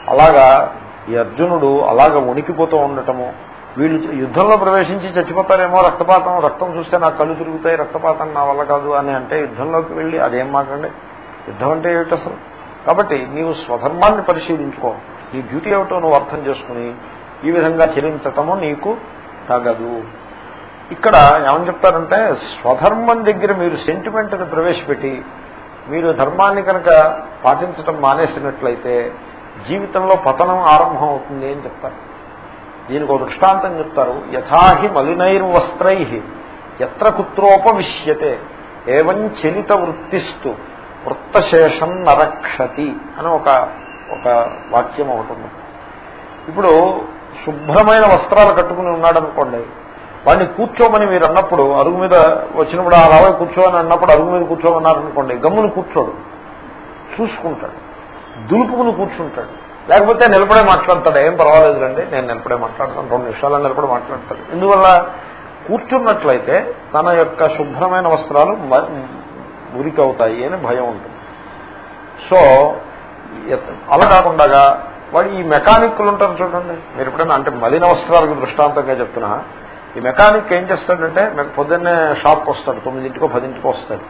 అలాగా ఈ అర్జునుడు అలాగ ఉనికిపోతూ ఉండటము వీళ్ళు యుద్ధంలో ప్రవేశించి చచ్చిపోతారేమో రక్తపాతం రక్తం చూస్తే నాకు కళ్ళు తిరుగుతాయి రక్తపాతం నా వల్ల కాదు అని అంటే యుద్ధంలోకి వెళ్ళి అదేం మాట్లాడండి యుద్ధం అంటే ఏమిటి అసలు? కాబట్టి నీవు స్వధర్మాన్ని పరిశీలించుకో. నీ డ్యూటీ ఏమిటో నువ్వు అర్థం చేసుకుని ఈ విధంగా చెల్లించటము నీకు తగదు. ఇక్కడ ఏమని చెప్తారంటే స్వధర్మం దగ్గర మీరు సెంటిమెంట్ని ప్రవేశపెట్టి మీరు ధర్మాన్ని కనుక పాటించడం మానేసినట్లయితే జీవితంలో పతనం ఆరంభం అవుతుంది అని చెప్తారు. దీనికి ఒక దృష్టాంతం చెప్తారు. యథాహి మలినైర్వస్త్రై ఎత్ర కుత్రోపవిశ్యతే ఏవం చలిత వృత్తిస్తూ వృత్తశేషం నరక్షతి అని ఒక ఒక వాక్యం ఒకటి ఇప్పుడు శుభ్రమైన వస్త్రాలు కట్టుకుని ఉన్నాడనుకోండి వాడిని కూర్చోమని మీరు అన్నప్పుడు అరుగు మీద వచ్చినప్పుడు ఆ రావే కూర్చోమని అన్నప్పుడు అరుగు మీద కూర్చోమన్నారనుకోండి గమ్మును కూర్చోడు. చూసుకుంటాడు. దులుపుకుని కూర్చుంటాడు. లేకపోతే నిలబడే మాట్లాడతాడు. ఏం పర్వాలేదులండి నేను నిలబడే మాట్లాడతాను. రెండు నిమిషాలు నిలబడి మాట్లాడతాడు. ఇందువల్ల కూర్చున్నట్లయితే తన యొక్క శుభ్రమైన వస్త్రాలు ఉరికవుతాయి అవుతాయి అని భయం ఉంటుంది. సో అలా కాకుండా వాడు ఈ మెకానిక్లు ఉంటారు చూడండి. మీరు ఎప్పుడైనా అంటే మలిన వస్త్రాలకు దృష్టాంతంగా చెప్తున్నా ఈ మెకానిక్ ఏం చేస్తాడంటే పొద్దున్నే షాప్కి వస్తాడు తొమ్మిదింటికో పదింటికో వస్తాడు.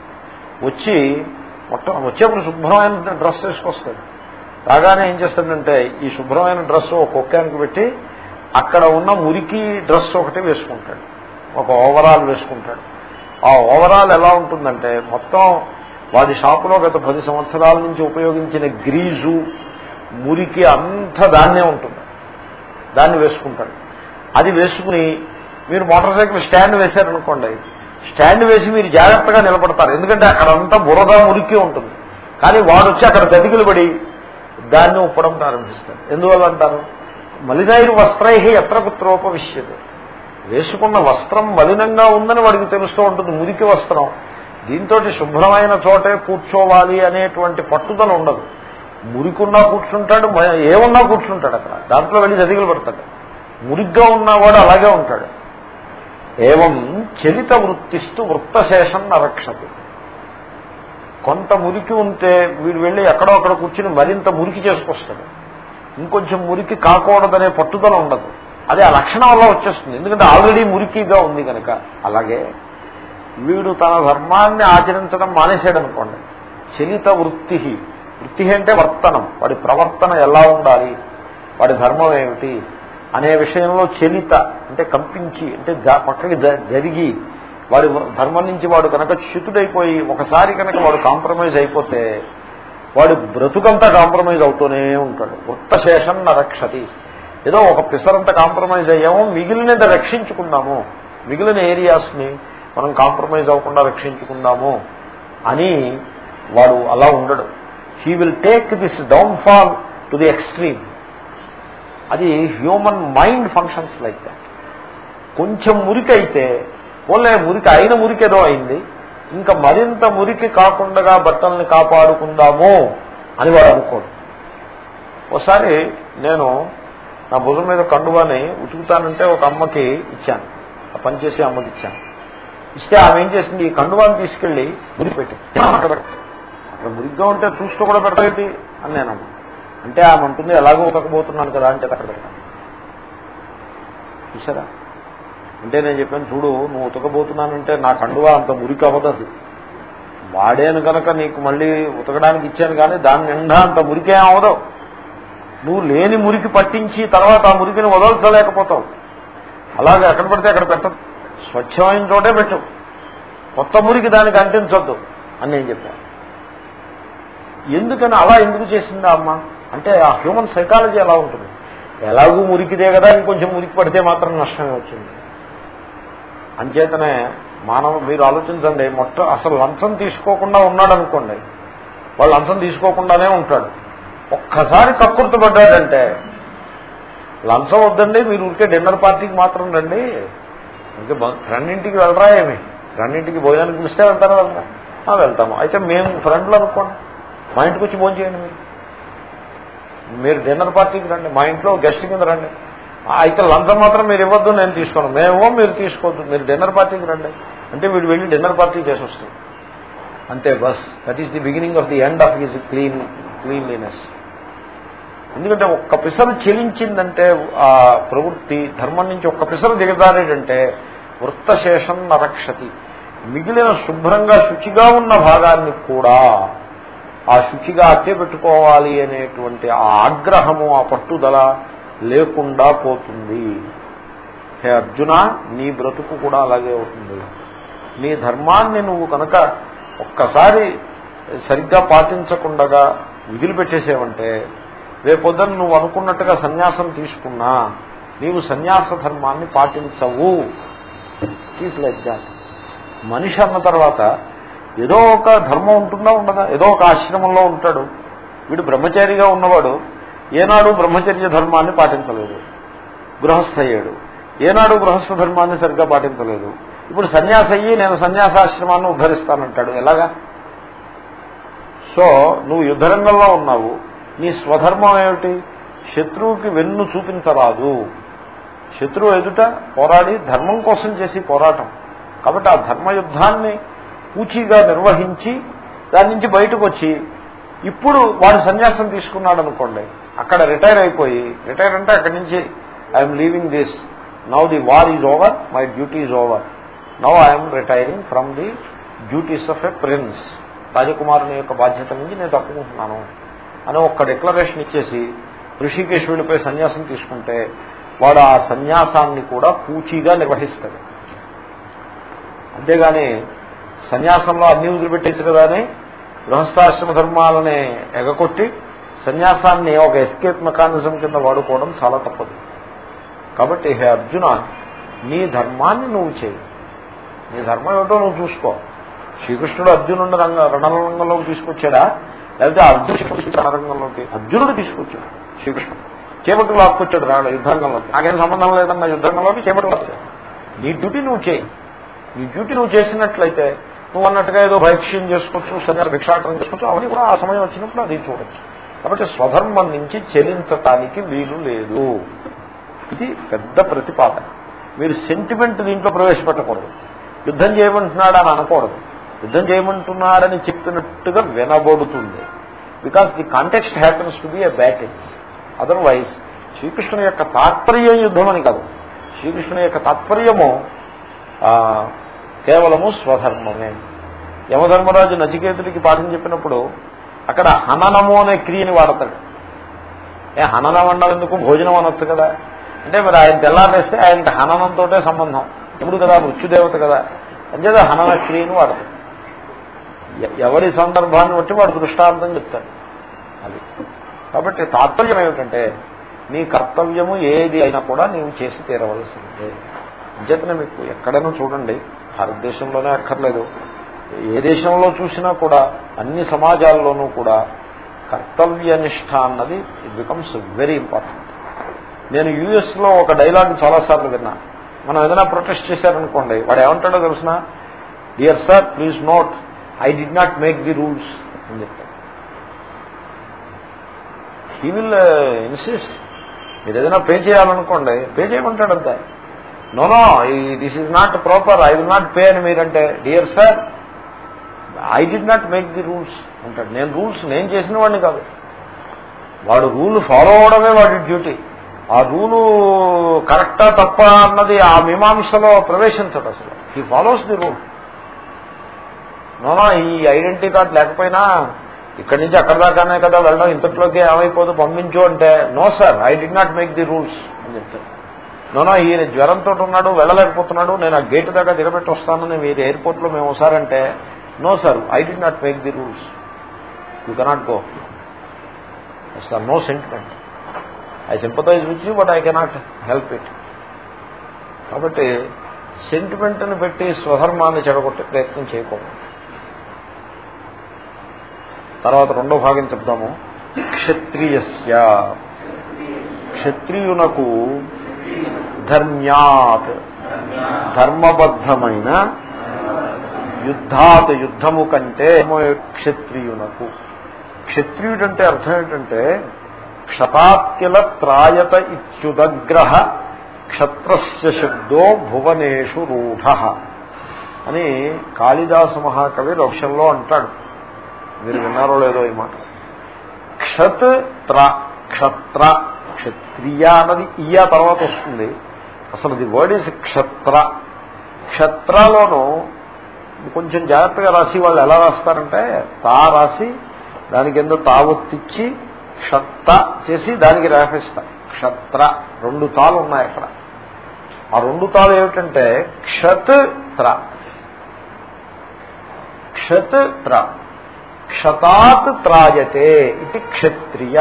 వచ్చి మొత్తం వచ్చేప్పుడు శుభ్రమైన డ్రెస్ వేసుకొస్తాడు. రాగానే ఏం చేస్తాడంటే ఈ శుభ్రమైన డ్రెస్ ఒక కుక్కానికి పెట్టి అక్కడ ఉన్న మురికి డ్రెస్ ఒకటి వేసుకుంటాడు. ఒక ఓవరాల్ వేసుకుంటాడు. ఆ ఓవరాల్ ఎలా ఉంటుందంటే మొత్తం వాడి షాపులో గత పది సంవత్సరాల నుంచి ఉపయోగించిన గ్రీజు మురికి అంత దాన్నే ఉంటుంది. దాన్ని వేసుకుంటాడు. అది వేసుకుని మీరు మోటార్ సైకిల్ స్టాండ్ వేశారనుకోండి స్టాండ్ వేసి మీరు జాగ్రత్తగా నిలబడతారు. ఎందుకంటే అక్కడ అంతా బురద మురికి ఉంటుంది. కానీ వాడు వచ్చి అక్కడ గదిగులు పడి దాన్ని ఉప్పడం ప్రారంభిస్తాడు ఎందువల్ల అంటారు? మలినైరు వస్త్రై ఎత్ర పుత్రోపవిష్యత్ వేసుకున్న వస్త్రం మలినంగా ఉందని వాడికి తెలుస్తూ ఉంటుంది. మురికి వస్త్రం. దీంతో శుభ్రమైన చోటే కూర్చోవాలి అనేటువంటి పట్టుదల ఉండదు. మురికున్నా కూర్చుంటాడు ఏమున్నా కూర్చుంటాడు అక్కడ. దాంట్లో వెళ్ళి చదిగలు పెడతాడు. మురిగ్గా ఉన్నవాడు అలాగే ఉంటాడు. ఏవం చలిత వృత్తిస్తూ వృత్తశేషం నరక్షతి. కొంత మురికి ఉంటే వీడు వెళ్ళి ఎక్కడో అక్కడ కూర్చుని మరింత మురికి చేసుకొస్తాడు. ఇంకొంచెం మురికి కాకూడదనే పట్టుదల ఉండదు. అదే ఆ లక్షణం వల్ల వచ్చేస్తుంది. ఎందుకంటే ఆల్రెడీ మురికిగా ఉంది కనుక. అలాగే వీడు తన ధర్మాన్ని ఆచరించడం మానేశాడు అనుకోండి చలిత వృత్తి వృత్తి అంటే వర్తనం. వాడి ప్రవర్తన ఎలా ఉండాలి? వాడి ధర్మం ఏమిటి? అనే విషయంలో చలిత అంటే కంపించి అంటే పక్కకి జరిగి వాడి ధర్మం నుంచి వాడు కనుక చ్యుతుడైపోయి ఒకసారి కనుక వాడు కాంప్రమైజ్ అయిపోతే వాడు బ్రతుకంతా కాంప్రమైజ్ అవుతూనే ఉంటాడు. వృత్తశేషం నరక్షతి ఏదో ఒక పిసరంతా కాంప్రమైజ్ అయ్యాము మిగిలినది రక్షించుకుందాము మిగిలిన ఏరియాస్ని మనం కాంప్రమైజ్ అవ్వకుండా రక్షించుకుందాము అని వాడు అలా ఉండడు. He will take this down fall to the extreme అది human mind functions like that కొంచెం మురికి అయితే ఓన్లే మురికి అయిన మురికి ఏదో అయింది ఇంకా మరింత మురికి కాకుండా బట్టల్ని కాపాడుకుందాము అని వాడు అనుకోడు. ఒకసారి నేను నా భుజం మీద కండువాని ఉతుకుతానంటే ఒక అమ్మకి ఇచ్చాను. ఆ పనిచేసే అమ్మకి ఇచ్చాను. ఇస్తే ఆమె ఏం చేసింది? ఈ కండువాన్ని తీసుకెళ్ళి మురికి పెట్టి అక్కడ మురిగ్గా ఉంటే చూస్తూ కూడా పెట్టేది అని నేను అమ్మా అంటే ఆమె అంటుంది ఎలాగో ఉతకపోతున్నాను కదా అంటే అక్కడ పెడతాను చూసారా అంటే నేను చెప్పాను చూడు నువ్వు ఉతకబోతున్నానంటే నా కండువా అంత మురికి అవ్వదు వాడేను కనుక నీకు మళ్ళీ ఉతకడానికి ఇచ్చాను కానీ దాని నిండా అంత మురికేం అవదు నువ్వు లేని మురికి పట్టించి తర్వాత ఆ మురికిని వదల్చలేకపోతావు. అలాగే ఎక్కడ పడితే అక్కడ పెట్టదు. స్వచ్ఛమైన చోటే పెట్టు. కొత్త మురికి దానికి అంటించొద్దు అని నేను చెప్పాను. ఎందుకని అలా ఎందుకు చేసిందా అమ్మ? అంటే ఆ హ్యూమన్ సైకాలజీ ఎలా ఉంటుంది? ఎలాగూ మురికిదే కదా ఇంకొంచెం మురికి పడితే మాత్రం నష్టమే వచ్చింది. అంచేతనే మానవ మీరు ఆలోచించండి మొట్ట అసలు లంచం తీసుకోకుండా ఉన్నాడు అనుకోండి వాళ్ళు లంచం తీసుకోకుండానే ఉంటాడు. ఒక్కసారి కక్కుర్తిపడ్డాడంటే లంచం వద్దండి మీరు ఊరికే డిన్నర్ పార్టీకి మాత్రం రండి. ఇంకా రెండింటికి వెళ్ళరా ఏమి? రెండింటికి భోజనానికి పిలిస్తే వెళ్తారా? వెళ్తాం. వెళ్తాము. అయితే మేము ఫ్రెండ్లు అనుకోండి మా ఇంటికి వచ్చి భోజనం చేయండి మీరు. మీరు డిన్నర్ పార్టీకి రండి మా ఇంట్లో గెస్ట్ కింద రండి. అయితే లంచం మాత్రం మీరు ఇవ్వద్దు నేను తీసుకోను. మేమో మీరు తీసుకోవద్దు. మీరు డిన్నర్ పార్టీకి రండి. అంటే వీడు వెళ్ళి డిన్నర్ పార్టీ చేసి వస్తుంది అంతే bus. That is the beginning of the end of his clean cleanliness ఎందుకంటే ఒక్క పిసరు చెలించిందంటే ఆ ప్రవృత్తి ధర్మం నుంచి ఒక్క పిసరు దిగజారేటంటే వృత్తశేషం నరక్షతి. మిగిలిన శుభ్రంగా శుచిగా ఉన్న భాగాన్ని కూడా ఆ శుచిగా అట్టే పెట్టుకోవాలి అనేటువంటి ఆ ఆగ్రహము ఆ పట్టుదల లేకుండా పోతుంది. హే అర్జున నీ బ్రతుకు కూడా అలాగే అవుతుంది. నీ ధర్మాన్ని నువ్వు కనుక ఒక్కసారి సరిగ్గా పాటించకుండా విదిలిపెట్టేసేవంటే రేపొద్దున నువ్వు అనుకున్నట్టుగా సన్యాసం తీసుకున్నా నీవు సన్యాస ధర్మాన్ని పాటించవు. ఈజ్ లైక్ దాట్ మనిషి అన్న తర్వాత ఏదో ఒక ధర్మం ఉంటుందా ఉండదా? ఏదో ఒక ఆశ్రమంలో ఉంటాడు. వీడు బ్రహ్మచారిగా ఉన్నవాడు. ఏనాడు బ్రహ్మచర్య ధర్మాన్ని పాటించలేదు. గృహస్థయ్యాడు. ఏనాడు గృహస్థ ధర్మాన్ని సరిగ్గా పాటించలేదు. ఇప్పుడు సన్యాస అయ్యి నేను సన్యాసాశ్రమాన్ని ఉద్ధరిస్తానంటాడు. ఎలాగా? సో నువ్వు యుద్ధరంగంలో ఉన్నావు. నీ స్వధర్మం ఏమిటి? శత్రువుకి వెన్ను చూపించరాదు. శత్రువు ఎదుట పోరాడి ధర్మం కోసం చేసి పోరాటం. కాబట్టి ఆ ధర్మయుద్ధాన్ని పూచీగా నిర్వహించి దాని నుంచి బయటకు వచ్చి ఇప్పుడు వాడు సన్యాసం తీసుకున్నాడు అనుకోండి అక్కడ రిటైర్ అయిపోయి రిటైర్ అంటే అక్కడి నుంచి I'm leaving this now the war is over my duty is over now I'm retiring from the duties of a prince రాజకుమారుని యొక్క బాధ్యత నుంచి నేను తప్పుకుంటున్నాను అని ఒక్క డిక్లరేషన్ ఇచ్చేసి ఋషికేశ్ వెళ్ళిపోయి సన్యాసం తీసుకుంటే వాడు ఆ సన్యాసాన్ని కూడా పూచీగా నిర్వహిస్తాడు. అంతేగాని సన్యాసంలో అన్ని వదిలిపెట్టేసి కదా అని గృహస్థాశ్రమ ధర్మాలని ఎగకొట్టి సన్యాసాన్ని ఒక ఎస్కేప్ మెకానిజం కింద వాడుకోవడం చాలా తప్పదు. కాబట్టి హే అర్జున నీ ధర్మాన్ని నువ్వు చేయి. నీ ధర్మం ఏమిటో నువ్వు చూసుకో. శ్రీకృష్ణుడు అర్జునుడు రంగ రణరంగంలోకి తీసుకొచ్చాడా? లేకపోతే అర్జునుడు రణరంగంలోకి అర్జునుడు తీసుకొచ్చాడు శ్రీకృష్ణుడు. చేపట్టు లాక్కొచ్చాడు రాడు యుద్ధరంగంలోకి నాకేం సంబంధం లేదన్న యుద్ధరంగంలోకి చేపట్టు లాక్కాడు నీ డ్యూటీ నువ్వు చేయి. నీ డ్యూటీ నువ్వు చేసినట్లయితే నువ్వు అన్నట్టుగా ఏదో భైక్ష్యం చేసుకోవచ్చు సరిగ్గా భిక్షాటనం చేసుకోవచ్చు అవన్నీ కూడా ఆ సమయం వచ్చినప్పుడు అది చూడొచ్చు. కాబట్టి స్వధర్మం నుంచి చెలించటానికి వీలు లేదు. ఇది పెద్ద ప్రతిపాదన. మీరు సెంటిమెంట్ దీంట్లో ప్రవేశపెట్టకూడదు. యుద్ధం చేయమంటున్నాడా అని అనకూడదు. యుద్ధం చేయమంటున్నాడని చెప్పినట్టుగా వినబడుతుంది. Because the context happens to be a battle otherwise శ్రీకృష్ణుని యొక్క తాత్పర్యం యుద్ధం అని కాదు. శ్రీకృష్ణుని యొక్క తాత్పర్యము కేవలము స్వధర్మమే. యమధర్మరాజు నచికేతుడికి పాఠం చెప్పినప్పుడు అక్కడ హననము అనే క్రియని వాడతాడు. ఏ హననం అన్నాడు ఎందుకు భోజనం అనొచ్చు కదా. అంటే మరి ఆయన తెల్లారేస్తే ఆయనకి హననంతో సంబంధం. ఇప్పుడు కదా మృత్యుదేవత కదా. అంచేత హనన క్రియని వాడతాడు. ఎవరి సందర్భాన్ని బట్టి వాడు దృష్టాంతం చెప్తాడు. అది. కాబట్టి తాత్పర్యం ఏమిటంటే నీ కర్తవ్యము ఏది అయినా కూడా నీవు చేసి తీరవలసిందే అంచేతనే మీకు ఎక్కడైనా చూడండి. భారతదేశంలోనే అక్కర్లేదు. ఏ దేశంలో చూసినా కూడా అన్ని సమాజాల్లోనూ కూడా కర్తవ్యనిష్ట అన్నది ఇట్ బికమ్స్ వెరీ ఇంపార్టెంట్ నేను యుఎస్లో ఒక డైలాగ్ చాలాసార్లు విన్నా. మనం ఏదైనా ప్రొటెస్ట్ చేశారనుకోండి వాడు ఏమంటాడో తెలిసిన? Dear sir please note I did not make the rules అని చెప్తాడు హీ విల్ ఇన్సిస్ట్ మీరు ఏదైనా పే చేయాలనుకోండి pay చేయమంటాడంతే. No no this is not proper I will not pay అని మీరంటే dear sir I did not make the rules అంటాడు. నేను rules నేను చేసిన వాడిని కాదు. వాడు రూల్ ఫాలో అవడమే వాడి డ్యూటీ ఆ రూలు కరెక్టా తప్ప అన్నది ఆ మీమాంసలో ప్రవేశించడు అసలు. హీ ఫాలోస్ ది రూల్ నోనా ఈ ఐడెంటిటీ కార్డ్ లేకపోయినా ఇక్కడి నుంచి అక్కడ దాకానే కదా వెళ్ళడం. ఇంతట్లోకి ఏమైపోదు? పంపించు అంటే no sir I did not make the rules అని చెప్తారు నోనా ఈయన జ్వరంతో ఉన్నాడు వెళ్ళలేకపోతున్నాడు. నేను ఆ గేట్ దాకా దిగబెట్టి వస్తానని మీరు ఎయిర్పోర్ట్లో మేము ఒకసారంటే no sir I did not make the rules you cannot go sir no sentiment I sympathize with you but I cannot help it కాబట్టి సెంటిమెంట్ని పెట్టి స్వధర్మాన్ని చెడగొట్టే ప్రయత్నం చేయకూడదు. తర్వాత రెండో భాగం చెప్తాము క్షత్రియస్య. క్షత్రియునకు ధర్మ్యాత్. ధర్మబద్ధమైన యుద్ధాత్ యుద్ధము కంటే క్షత్రియునకు. క్షత్రియుడంటే అర్థం ఏంటంటే క్షతాత్యల త్రాయత ఇత్యుదగ్రహ క్షత్రస్య శబ్దో భువనేషు రూఢ అని కాళిదాసు మహాకవి లక్ష్యంలో అంటాడు. మీరు విన్నారో లేదో ఈ మాట. క్షత్ త్ర క్షత్ర క్షత్రియ అన్నది ఇయా తర్వాత వస్తుంది. అసలు ది వర్డ్ ఇస్ క్షత్ర. క్షత్రలోను కొంచెం జాగ్రత్తగా రాసి వాళ్ళు ఎలా రాస్తారంటే తా రాసి దాని కింద తావొత్తిచ్చి క్షత్త చేసి దానికి రేపిస్తారు క్షత్ర రెండు తాలు ఉన్నాయి అక్కడ. ఆ రెండు తాలు ఏమిటంటే క్షత్ త్ర క్షత్ త్ర క్షతాత్ త్రాయతే ఇది క్షత్రియ.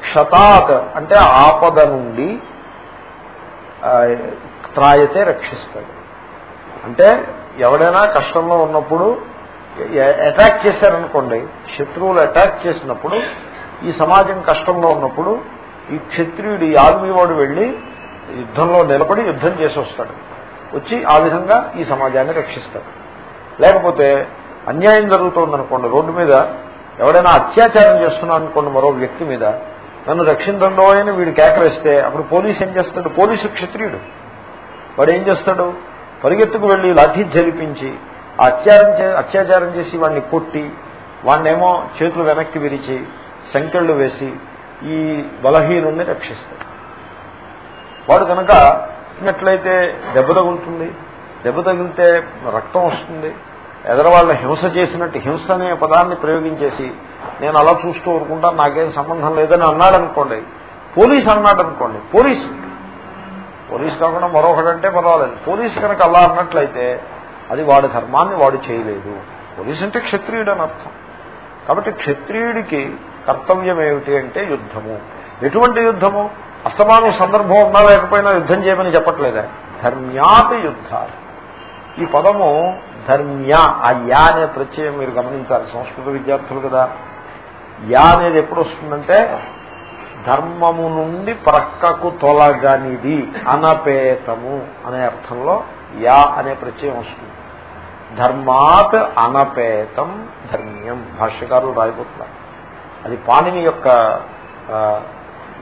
క్షతాత్ అంటే ఆపద నుండి త్రాయతే రక్షిస్తాడు. అంటే ఎవడైనా కష్టంలో ఉన్నప్పుడు అటాక్ చేశారనుకోండి శత్రువులు అటాక్ చేసినప్పుడు ఈ సమాజం కష్టంలో ఉన్నప్పుడు ఈ క్షత్రియుడు ఈ ఆర్మీవాడు వెళ్ళి యుద్ధంలో నిలబడి యుద్ధం చేసి వస్తాడు. వచ్చి ఆ విధంగా ఈ సమాజాన్ని రక్షిస్తాడు. లేకపోతే అన్యాయం జరుగుతోందనుకోండి రోడ్డు మీద ఎవడైనా అత్యాచారం చేస్తున్నాడు అనుకోండి మరో వ్యక్తి మీద నన్ను రక్షించండో అని వీడు కేకరేస్తే అప్పుడు పోలీసు ఏం చేస్తాడు? పోలీసు క్షత్రియుడు. వాడు ఏం చేస్తాడు? పరిగెత్తుకు వెళ్ళి లాఠీ జరిపించి అత్యాచారం అత్యాచారం చేసి వాడిని కొట్టి వాడినేమో చేతులు వెనక్కి విరిచి సంఖ్యలు వేసి ఈ బలహీనుణ్ణి రక్షిస్తాడు. వాడు కనుక ఉన్నట్లయితే దెబ్బ తగులుతుంది. దెబ్బ తగిలితే రక్తం వస్తుంది. ఎదరవాళ్ళ హింస చేసినట్టు హింస అనే పదాన్ని ప్రయోగించేసి నేను అలా చూస్తూ ఊరుకుంటాను నాకేం సంబంధం లేదని అన్నాడు అనుకోండి పోలీస్ అన్నాడు అనుకోండి పోలీసు పోలీస్ కాకుండా మరొకడంటే పర్వాలేదు. పోలీస్ కనుక అలా అన్నట్లయితే అది వాడి ధర్మాన్ని వాడు చేయలేదు. పోలీస్ అంటే క్షత్రియుడు అని అర్థం. కాబట్టి క్షత్రియుడికి కర్తవ్యం ఏమిటి అంటే యుద్ధము. ఎటువంటి యుద్ధము? అస్తమానం సందర్భం ఉన్నా లేకపోయినా యుద్ధం చేయమని చెప్పట్లేదే? ధర్మ్యాత్ యుద్ధాలు. ఈ పదము ధర్మ్య ఆ యా అనే ప్రత్యయం మీరు గమనించాలి. సంస్కృత విద్యార్థులు కదా. యా అనేది ఎప్పుడు వస్తుందంటే ధర్మము నుండి ప్రక్కకు తొలగనిది అనపేతము అనే అర్థంలో యా అనే ప్రత్యయం వస్తుంది. ధర్మాత్ అనపేతం ధర్మ్యం భాష్యకారులు రాయిపోతున్నారు అది పాణిని యొక్క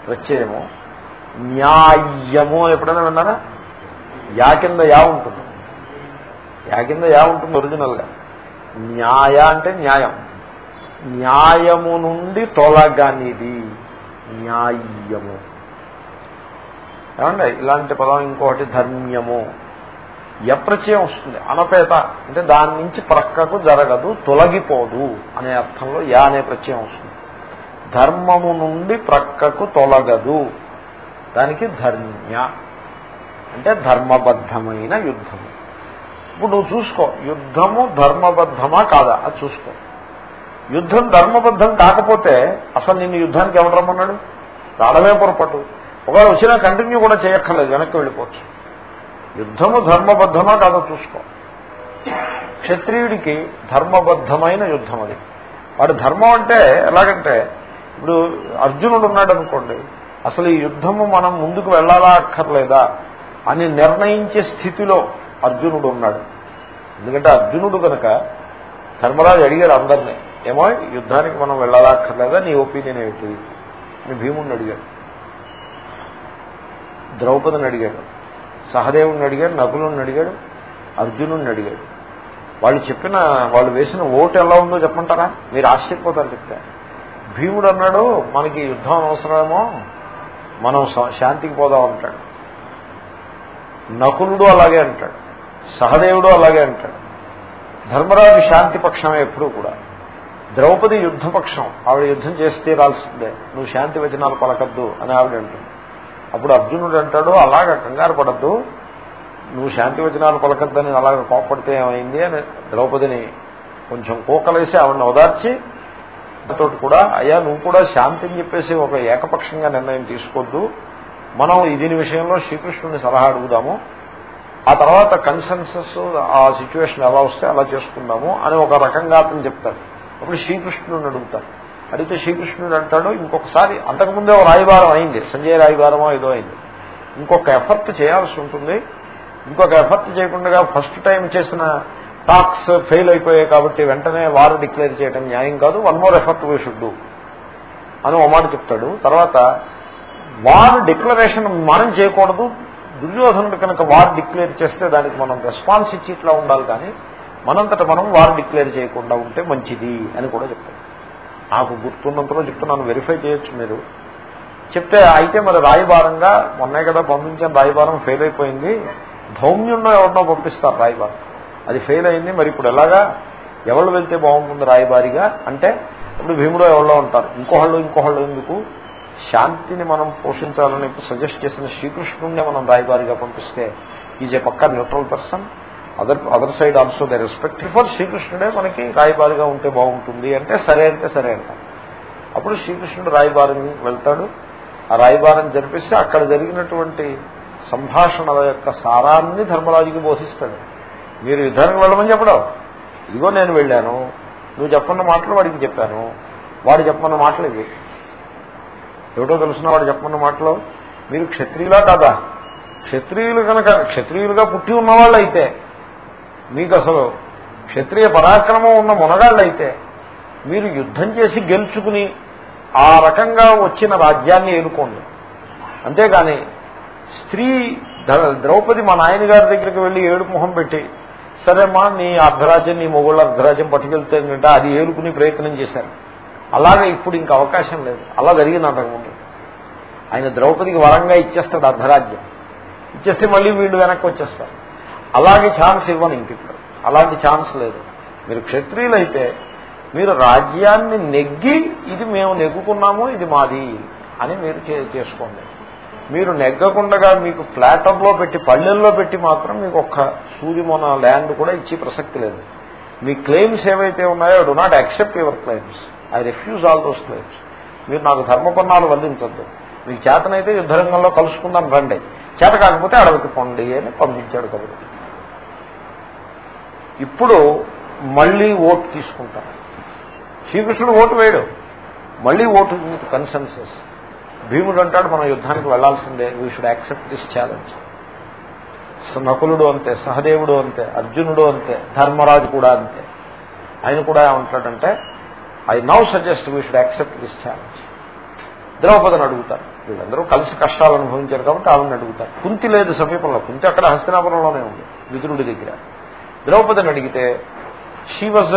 ప్రత్యయము. న్యాయము ఎప్పుడైనా విన్నారా? యా కింద యా ఉంటుంది. యా కింద యా ఉంటుంది ఒరిజినల్గా. న్యాయ అంటే న్యాయం. న్యాయము నుండి తొలగనిది. న్యాయము. ఏమండి ఇలాంటి పదం ఇంకొకటి ధర్మ్యము. యప్రచయం వస్తుంది అనపేత. అంటే దాని నుంచి ప్రక్కకు జరగదు తొలగిపోదు అనే అర్థంలో యా అనే ప్రత్యయం వస్తుంది. ధర్మము నుండి ప్రక్కకు తొలగదు. దానికి ధర్మ్య. అంటే ధర్మబద్ధమైన యుద్ధము. ఇప్పుడు నువ్వు చూసుకో యుద్ధము ధర్మబద్ధమా కాదా? అది చూసుకో. యుద్ధం ధర్మబద్ధం కాకపోతే అసలు నిన్ను యుద్ధానికి ఎవరు రమ్మన్నాడు? రావడమే పొరపాటు. ఒకవేళ వచ్చినా కంటిన్యూ కూడా చేయక్కర్లేదు వెనక్కి వెళ్ళిపోవచ్చు. యుద్ధము ధర్మబద్ధమా కాదో చూసుకో. క్షత్రియుడికి ధర్మబద్ధమైన యుద్ధం అది. వాడు ధర్మం అంటే ఎలాగంటే ఇప్పుడు అర్జునుడు ఉన్నాడు అనుకోండి అసలు ఈ యుద్ధము మనం ముందుకు వెళ్ళాలా అక్కర్లేదా అని నిర్ణయించే స్థితిలో అర్జునుడు ఉన్నాడు. ఎందుకంటే అర్జునుడు కనుక ధర్మరాజు అడిగారు అందరినీ ఏమో యుద్ధానికి మనం వెళ్ళాలా నీ ఒపీనియన్ ఏమిటి అని భీముడిని అడిగాడు. ద్రౌపదిని అడిగాడు. సహదేవుని అడిగాడు. నకులుని అడిగాడు. అర్జునుడిని అడిగాడు. వాళ్ళు చెప్పిన వాళ్ళు వేసిన ఓటు ఎలా ఉందో చెప్పంటారా మీరు ఆశ్చర్యపోతారు చెప్తే. భీముడు అన్నాడు మనకి యుద్ధం అవసరమేమో మనం శాంతికి పోదాం అంటాడు. నకులుడు అలాగే అంటాడు. సహదేవుడు అలాగే అంటాడు. ధర్మరాజు శాంతి పక్షమే ఎప్పుడూ కూడా. ద్రౌపది యుద్ధపక్షం. ఆవిడ యుద్ధం చేస్తే రాల్సిందే. నువ్వు శాంతి వచనాలు పలకద్దు అని ఆవిడ అంటుంది. అప్పుడు అర్జునుడు అంటాడు అలాగ కంగారు పడద్దు. నువ్వు శాంతి వచనాలు పలకద్దని అలాగ కోపడితే ఏమైంది? అని ద్రౌపదిని కొంచెం కోకలేసి ఆవిడని ఓదార్చి దాంతో కూడా అయ్యా నువ్వు కూడా శాంతి అని చెప్పేసి ఒక ఏకపక్షంగా నిర్ణయం తీసుకోవద్దు మనం దీని విషయంలో శ్రీకృష్ణుని సలహా అడుగుదాము. ఆ తర్వాత కన్సెన్సస్ ఆ సిచ్యువేషన్ ఎలా వస్తే అలా చేసుకుందాము అని ఒక రకంగా అతను చెప్తాడు. అప్పుడు శ్రీకృష్ణుని అడుగుతాడు అడిగితే శ్రీకృష్ణుడు అంటాడు ఇంకొకసారి అంతకుముందే ఒక రాయబారం అయింది సంజయ్ రాయబారమో ఏదో అయింది. ఇంకొక ఎఫర్ట్ చేయాల్సి ఉంటుంది. ఇంకొక ఎఫర్ట్ చేయకుండా ఫస్ట్ టైం చేసిన టాక్స్ ఫెయిల్ అయిపోయాయి కాబట్టి వెంటనే వారు డిక్లేర్ చేయడం న్యాయం కాదు one more effort we should అని ఓ మాట చెప్తాడు. తర్వాత వారు డిక్లరేషన్ మనం చేయకూడదు దుర్యోధనుడు కనుక వారు డిక్లేర్ చేస్తే దానికి మనం రెస్పాన్స్ ఇచ్చి ఇట్లా ఉండాలి కానీ మనంతట మనం వారు డిక్లేర్ చేయకుండా ఉంటే మంచిది అని కూడా చెప్తాను నాకు గుర్తున్నంతలో చెప్తున్నాను వెరిఫై చేయొచ్చు మీరు. చెప్తే అయితే మరి రాయబారంగా మొన్నే కదా పంపించిన రాయబారం ఫెయిల్ అయిపోయింది. ధౌమ్యంలో ఎవరినో పంపిస్తారు రాయబారం. అది ఫెయిల్ అయింది మరి ఇప్పుడు ఎలాగా? ఎవరు వెళ్తే బాగుంటుంది రాయబారిగా? అంటే ఇప్పుడు భీముడు ఎవరిలో ఉంటారు ఇంకోహళ్ళు ఇంకోహళ్ళు ఎందుకు? శాంతిని మనం పోషించాలని సజెస్ట్ చేసిన శ్రీకృష్ణుడినే మనం రాయబారిగా పంపిస్తే ఈజ్ ఏ పక్క neutral person other other side also the respect for శ్రీకృష్ణుడే మనకి రాయబారిగా ఉంటే బాగుంటుంది అంటే సరే అంటే సరే అంట అప్పుడు శ్రీకృష్ణుడు రాయబారం వెళ్తాడు ఆ రాయబారం జరిపిస్తే అక్కడ జరిగినటువంటి సంభాషణల యొక్క సారాన్ని ధర్మరాజుకి బోధిస్తాడు మీరు యుద్ధానికి వెళ్ళమని చెప్పడం. ఇదిగో నేను వెళ్ళాను. నువ్వు చెప్పన్న మాటలు వాడికి చెప్పాను. వాడు చెప్పన్న మాటలు ఇవి. ఏమిటో తెలుసిన వాడు చెప్పన్న మాటలు. మీరు క్షత్రియులా కాదా? క్షత్రియులు కనుక క్షత్రియులుగా పుట్టి ఉన్నవాళ్ళు అయితే మీకు అసలు క్షత్రియ పరాక్రమం ఉన్న మునగాళ్ళైతే మీరు యుద్ధం చేసి గెలుచుకుని ఆ రకంగా వచ్చిన రాజ్యాన్ని ఏలుకోండి. అంతేగాని స్త్రీ ద్రౌపది మా నాయనగారి దగ్గరికి వెళ్ళి ఏడు మొహం పెట్టి సరేమ్మా నీ అర్ధరాజ్యం నీ మొగుళ్ళ అర్ధరాజ్యం పట్టుకెళ్తే అది ఏలుకుని ప్రయత్నం చేశారు. అలాగే ఇప్పుడు ఇంక అవకాశం లేదు. అలా జరిగింది అంతకుముందు ఆయన ద్రౌపదికి వరంగా ఇచ్చేస్తాడు అర్ధరాజ్యం. ఇచ్చేస్తే మళ్ళీ వీళ్ళు వెనక్కి వచ్చేస్తారు. అలాగే ఛాన్స్ ఇవ్వను ఇంక ఇప్పుడు అలాంటి ఛాన్స్ లేదు. మీరు క్షత్రియులైతే మీరు రాజ్యాన్ని నెగ్గి ఇది మేము నెగ్గుకున్నాము ఇది మాది అని మీరు చేసుకోండి. మీరు నెగ్గకుండా మీకు ఫ్లాటర్లో పెట్టి పల్లెల్లో పెట్టి మాత్రం మీకు ఒక్క సూర్యమోన ల్యాండ్ కూడా ఇచ్చి ప్రసక్తి లేదు. మీ క్లెయిమ్స్ ఏవైతే ఉన్నాయో do not accept your claims. I refuse all those claims. మీరు నాకు ధర్మపన్నాలు వల్లించద్దు. మీకు చేతనైతే యుద్ధరంగంలో కలుసుకుందాం రండి. చేత కాకపోతే అడవికి పొండి అని పంపించాడు కబురు. ఇప్పుడు మళ్ళీ ఓటు తీసుకుంటారు శ్రీకృష్ణుడు ఓటు వేయడు. మళ్ళీ ఓటు కన్సెన్సెస్ భీముడు అంటాడు మనం యుద్ధానికి వెళ్ళాల్సిందే. We should accept this challenge నకులుడు అంతే సహదేవుడు అంతే అర్జునుడు అంతే ధర్మరాజు కూడా అంతే. ఆయన కూడా ఏమంటాడంటే I now suggest we should accept this challenge ద్రౌపదిని అడుగుతారు. వీళ్ళందరూ కలిసి కష్టాలు అనుభవించారు కాబట్టి ఆవిడని అడుగుతారు. కుంతి లేదు సమీపంలో. కుంతి అక్కడ హస్తినాపురంలోనే ఉంది విదురుడి దగ్గర. ద్రౌపదిని అడిగితే she was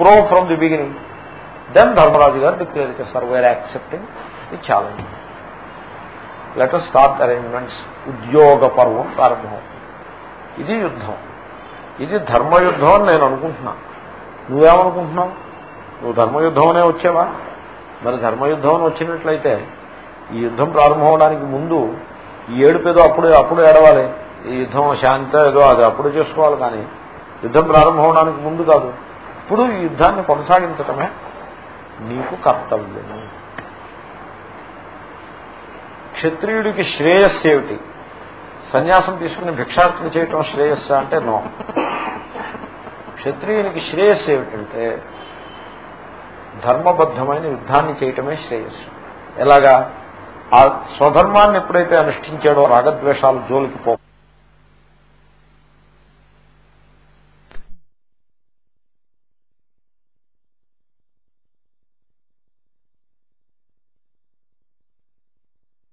pro from the beginning then Dharmaraju garu declare చేస్తారు we're accepting the challenge let start arrangements ఉద్యోగ పర్వం ప్రారంభం ఇది యుద్ధం. ఇది ధర్మయుద్ధం అని నేను అనుకుంటున్నా. నువ్వేమనుకుంటున్నావు? నువ్వు ధర్మయుద్ధం అనే వచ్చావా? మరి ధర్మయుద్ధం అని వచ్చినట్లయితే ఈ యుద్ధం ప్రారంభం అవడానికి ముందు ఈ ఏడుపేదో అప్పుడు అప్పుడు ఏడవాలి. ఈ యుద్ధం శాంతి ఏదో అది అప్పుడు చేసుకోవాలి కానీ యుద్ధం ప్రారంభం అవడానికి ముందు కాదు. ఇప్పుడు ఈ యుద్ధాన్ని కొనసాగించటమే నీకు కర్తవ్యం క్షత్రియుడికి శ్రేయస్సు ఏమిటి? సన్యాసం తీసుకుని భిక్షార్థులు చేయటం శ్రేయస్సు అంటే నో. క్షత్రియునికి శ్రేయస్సు ఏమిటంటే ధర్మబద్ధమైన యుద్ధాన్ని చేయటమే శ్రేయస్సు. ఎలాగా? ఆ స్వధర్మాన్ని ఎప్పుడైతే అనుష్ఠించాడో రాగద్వేషాలు జోలికి పో